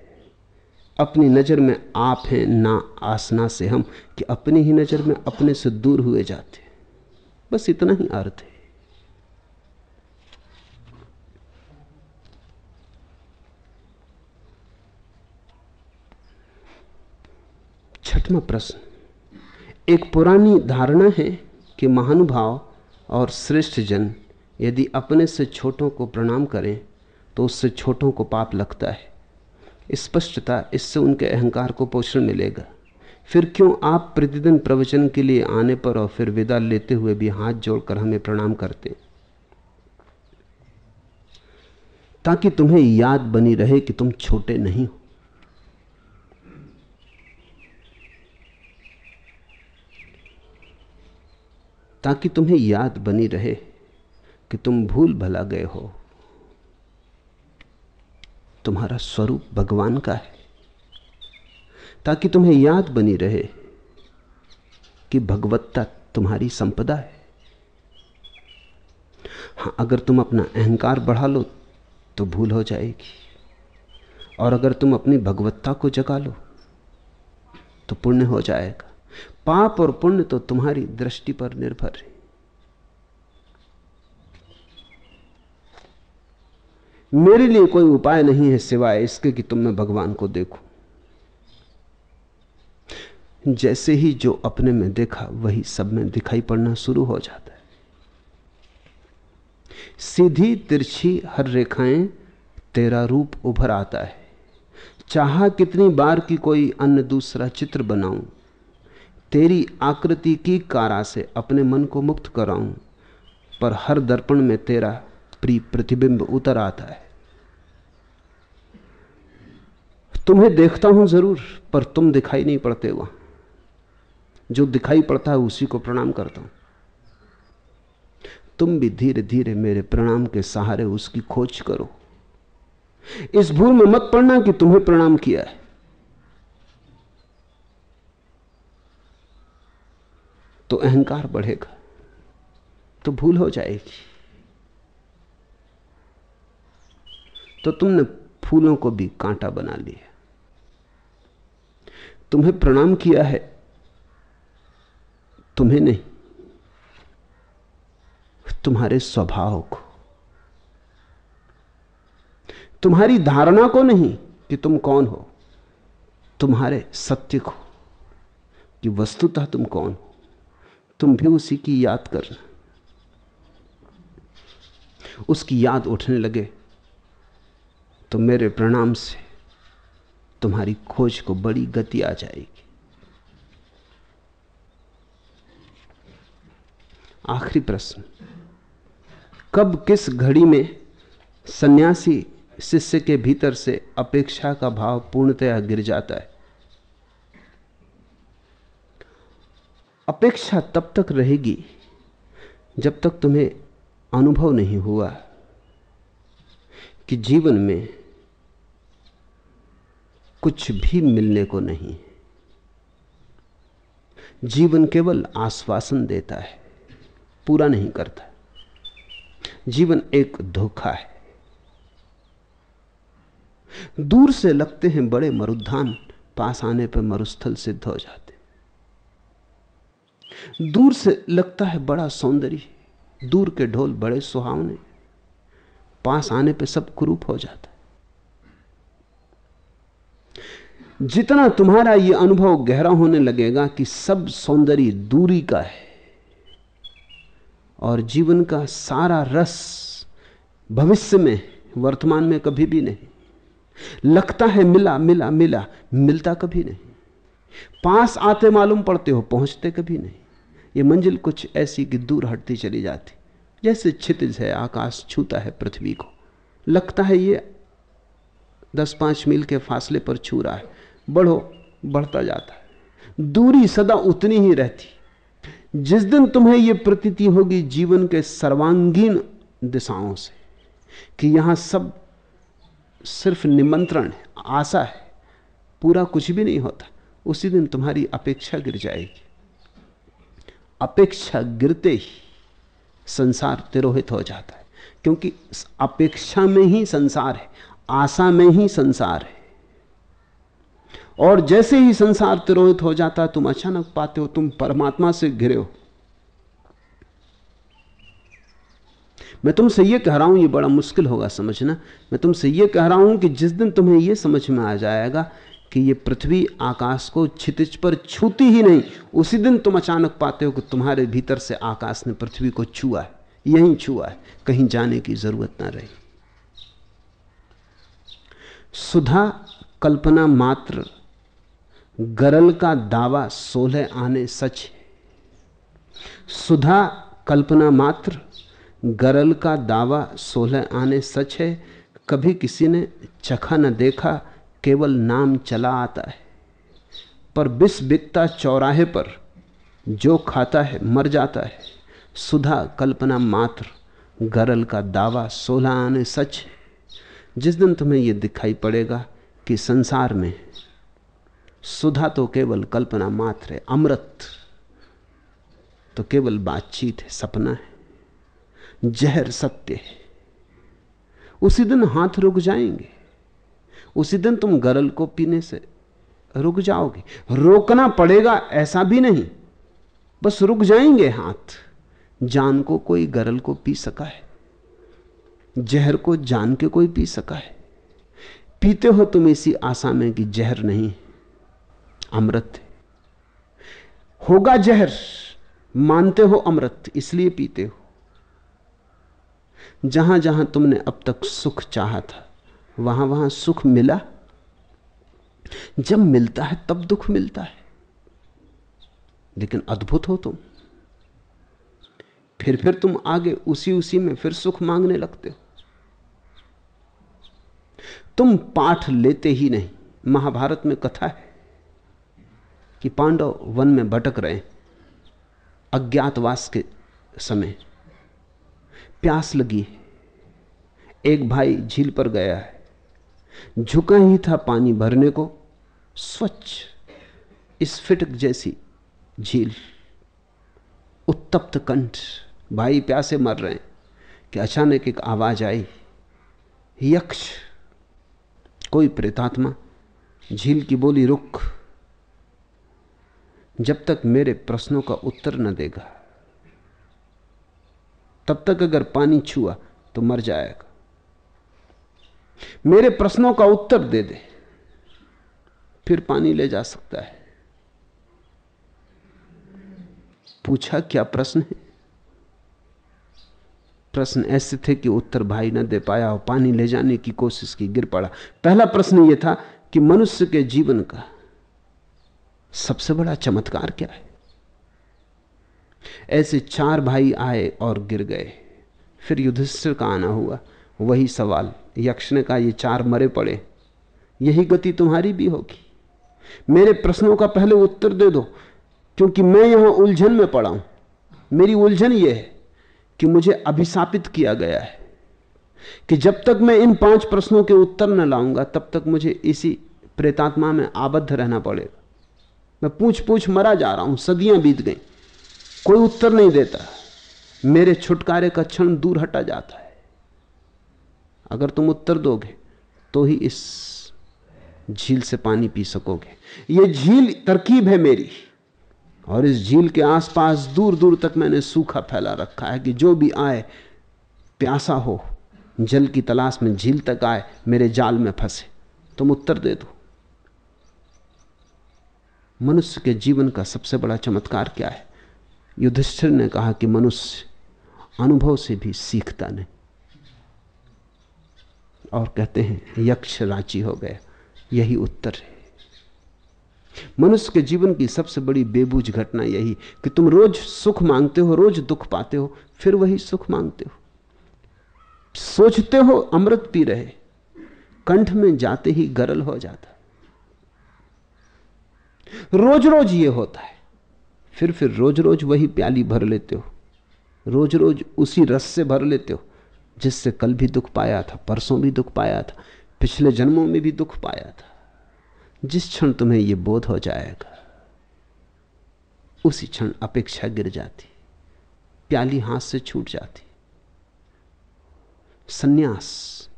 अपनी नज़र में आप हैं, ना आसना से हम, कि अपनी ही नज़र में अपने से दूर हुए जाते। बस इतना ही अर्थ है। छठवा प्रश्न। एक पुरानी धारणा है कि महानुभाव और श्रेष्ठ जन यदि अपने से छोटों को प्रणाम करें तो उससे छोटों को पाप लगता है। स्पष्टता इससे उनके अहंकार को पोषण मिलेगा। फिर क्यों आप प्रतिदिन प्रवचन के लिए आने पर और फिर विदा लेते हुए भी हाथ जोड़कर हमें प्रणाम करते ताकि तुम्हें याद बनी रहे कि तुम छोटे नहीं हो। ताकि तुम्हें याद बनी रहे कि तुम भूल भला गए हो। तुम्हारा स्वरूप भगवान का है। ताकि तुम्हें याद बनी रहे कि भगवत्ता तुम्हारी संपदा है। हाँ अगर तुम अपना अहंकार बढ़ा लो तो भूल हो जाएगी। और अगर तुम अपनी भगवत्ता को जगा लो तो पुण्य हो जाएगा। पाप और पुण्य तो तुम्हारी दृष्टि पर निर्भर है। मेरे लिए कोई उपाय नहीं है सिवाय इसके कि तुम मैं भगवान को देखो। जैसे ही जो अपने में देखा, वही सब में दिखाई पड़ना शुरू हो जाता है। सीधी तिरछी हर रेखाएँ तेरा रूप उभर आता है। चाहा कितनी बार की कोई अन्य दूसरा चित्र बनाऊँ तेरी आकृति की कारा से अपने मन को मुक्त कराऊं, पर हर दर्पण में तेरा प्री प्रतिबिंब उतर आता है। तुम्हें देखता हूँ ज़रूर, पर तुम दिखाई नहीं पड़ते वहाँ। जो दिखाई पड़ता है उसी को प्रणाम करता हूँ। तुम भी धीरे धीरे मेरे प्रणाम के सहारे उसकी खोज करो। इस भूल में मत पड़ना कि तुम्हें प्रणाम किया है। तो अहंकार बढ़ेगा तो भूल हो जाएगी। तो तुमने फूलों को भी कांटा बना लिया। तुम्हें प्रणाम किया है, तुम्हें नहीं, तुम्हारे स्वभाव को। तुम्हारी धारणा को नहीं कि तुम कौन हो, तुम्हारे सत्य को, कि वस्तुतः तुम कौन हो। तुम भी उसी की याद कर। उसकी याद उठने लगे तो मेरे प्रणाम से तुम्हारी खोज को बड़ी गति आ जाएगी। आखिरी प्रश्न, कब किस घड़ी में सन्यासी शिष्य के भीतर से अपेक्षा का भाव पूर्णतया गिर जाता है? अपेक्षा तब तक रहेगी जब तक तुम्हें अनुभव नहीं हुआ कि जीवन में कुछ भी मिलने को नहीं। जीवन केवल आश्वासन देता है, पूरा नहीं करता। जीवन एक धोखा है। दूर से लगते हैं बड़े मरुद्धान, पास आने पर मरुस्थल सिद्ध हो जाते दूर से लगता है बड़ा सौंदर्य। दूर के ढोल बड़े सुहावने। पास आने पर सब कुरूप हो जाता है। जितना तुम्हारा यह अनुभव गहरा होने लगेगा कि सब सौंदर्य दूरी का है और जीवन का सारा रस भविष्य में, वर्तमान में कभी भी नहीं। लगता है मिला मिला मिला, मिलता कभी नहीं। पास आते मालूम पड़ते हो, पहुँचते कभी नहीं। ये मंजिल कुछ ऐसी कि दूर हटती चली जाती, जैसे छितिज है, आकाश छूता है पृथ्वी को। लगता है ये दस पाँच मील के फासले पर छू रहा है, बढ़ो, बढ़ता जाता है। दूरी सदा उतनी ही रहती। जिस दिन तुम्हें यह प्रतीति होगी जीवन के सर्वांगीण दिशाओं से, कि यहाँ सब सिर्फ़ निमंत्रण है, आशा है, पूरा कुछ भी नहीं होता, उसी दिन तुम्हारी अपेक्षा गिर जाएगी। अपेक्षा गिरते ही संसार तिरोहित हो जाता है। क्योंकि अपेक्षा में ही संसार है, आशा में ही संसार है। और जैसे ही संसार तिरोहित हो जाता है, तुम अचानक पाते हो, तुम परमात्मा से घिरे हो। मैं तुमसे यह कह रहा हूँ यह बड़ा मुश्किल होगा समझना। मैं तुमसे यह कह रहा हूँ कि जिस दिन तुम्हें यह समझ में आ जाएगा कि यह पृथ्वी आकाश को छितिज पर छूती ही नहीं। उसी दिन तुम अचानक पाते हो कि तुम्हारे भीतर से आकाश ने पृथ्वी को छुआ है। यहीं छुआ है। कहीं जाने की ज़रूरत ना रही। सुधा कल्पना मात्र, गरल का दावा सोलह आने सच सुधा कल्पना मात्र, गरल का दावा सोलह आने सच है। कभी किसी ने चखा न देखा केवल नाम चला आता है, पर बिस बिकता चौराहे पर जो खाता है मर जाता है। सुधा कल्पना मात्र, गरल का दावा सोलह आने सच है। जिस दिन तुम्हें यह दिखाई पड़ेगा कि संसार में सुधा तो केवल कल्पना मात्र है, अमृत तो केवल बातचीत है, सपना है, जहर सत्य है। उसी दिन हाथ रुक जाएँगे। उसी दिन तुम गरल को पीने से रुक जाओगे। रोकना पड़ेगा, ऐसा भी नहीं। बस रुक जाएँगे हाथ। जान को कोई गरल को पी सका है। जहर को जान के कोई पी सका है। पीते हो तुम इसी आशा में कि जहर नहीं अमृत होगा जहर, मानते हो अमृत, इसलिए पीते हो। जहाँ जहाँ तुमने अब तक सुख चाहा था वहाँ वहाँ सुख मिला। जब मिलता है, तब दुख मिलता है। लेकिन अद्भुत हो तुम। फिर फिर तुम आगे उसी उसी में फिर सुख मांगने लगते हो। तुम पाठ लेते ही नहीं। महाभारत में कथा है कि पांडव वन में भटक रहे अज्ञातवास के समय। प्यास लगी है। एक भाई झील पर गया है। झुका ही था पानी भरने को, स्वच्छ स्फिटक जैसी झील। उत्तप्त कंठ, भाई प्यासे मर रहे हैं, कि अचानक एक आवाज़ आई, यक्ष, कोई प्रेतात्मा, झील की बोली रुक जब तक मेरे प्रश्नों का उत्तर न देगा, तब तक अगर पानी छुआ तो मर जाएगा। मेरे प्रश्नों का उत्तर दे दे। फिर पानी ले जा सकता है। पूछा, क्या प्रश्न है? प्रश्न ऐसे थे कि उत्तर भाई न दे पाया और पानी ले जाने की कोशिश की, गिर पड़ा। पहला प्रश्न यह था कि मनुष्य के जीवन का सबसे बड़ा चमत्कार क्या है? ऐसे चार भाई आए और गिर गए। फिर युधिष्ठिर का आना हुआ। वही सवाल यक्ष ने कहा ये चार मरे पड़े। यही गति तुम्हारी भी होगी। मेरे प्रश्नों का पहले उत्तर दे दो, क्योंकि मैं यहाँ उलझन में पड़ा हूँ। मेरी उलझन यह है कि मुझे अभिशापित किया गया है कि जब तक मैं इन पाँच प्रश्नों के उत्तर न लाऊँगा, तब तक मुझे इसी प्रेतात्मा में आबद्ध रहना पड़ेगा। मैं पूछ पूछ मरा जा रहा हूँ, सदियाँ बीत गई। कोई उत्तर नहीं देता। मेरे छुटकारे का क्षण दूर हटा जाता है। अगर तुम उत्तर दोगे तो ही इस झील से पानी पी सकोगे। ये झील तरकीब है मेरी, और इस झील के आसपास दूर दूर तक मैंने सूखा फैला रखा है कि जो भी आए, प्यासा हो, जल की तलाश में झील तक आए, मेरे जाल में फंसे। तुम उत्तर दे दो। मनुष्य के जीवन का सबसे बड़ा चमत्कार क्या है? युधिष्ठिर ने कहा कि मनुष्य अनुभव से भी सीखता नहीं। और कहते हैं, यक्ष रांची हो गया। यही उत्तर है। मनुष्य के जीवन की सबसे बड़ी बेबूझ घटना यही कि तुम रोज सुख मांगते हो, रोज दुख पाते हो, फिर वही सुख मांगते हो। सोचते हो, अमृत पी रहे, कंठ में जाते ही गरल हो जाता। रोज रोज ये होता है फिर फिर रोज रोज वही प्याली भर लेते हो रोज रोज उसी रस से भर लेते हो। जिससे कल भी दुख पाया था, परसों भी दुख पाया था, पिछले जन्मों में भी दुख पाया था, जिस क्षण तुम्हें यह बोध हो जाएगा, उसी क्षण अपेक्षा गिर जाती, प्याली हाथ से छूट जाती। सन्यास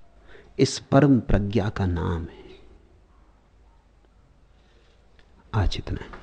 इस परम प्रज्ञा का नाम है। आज इतना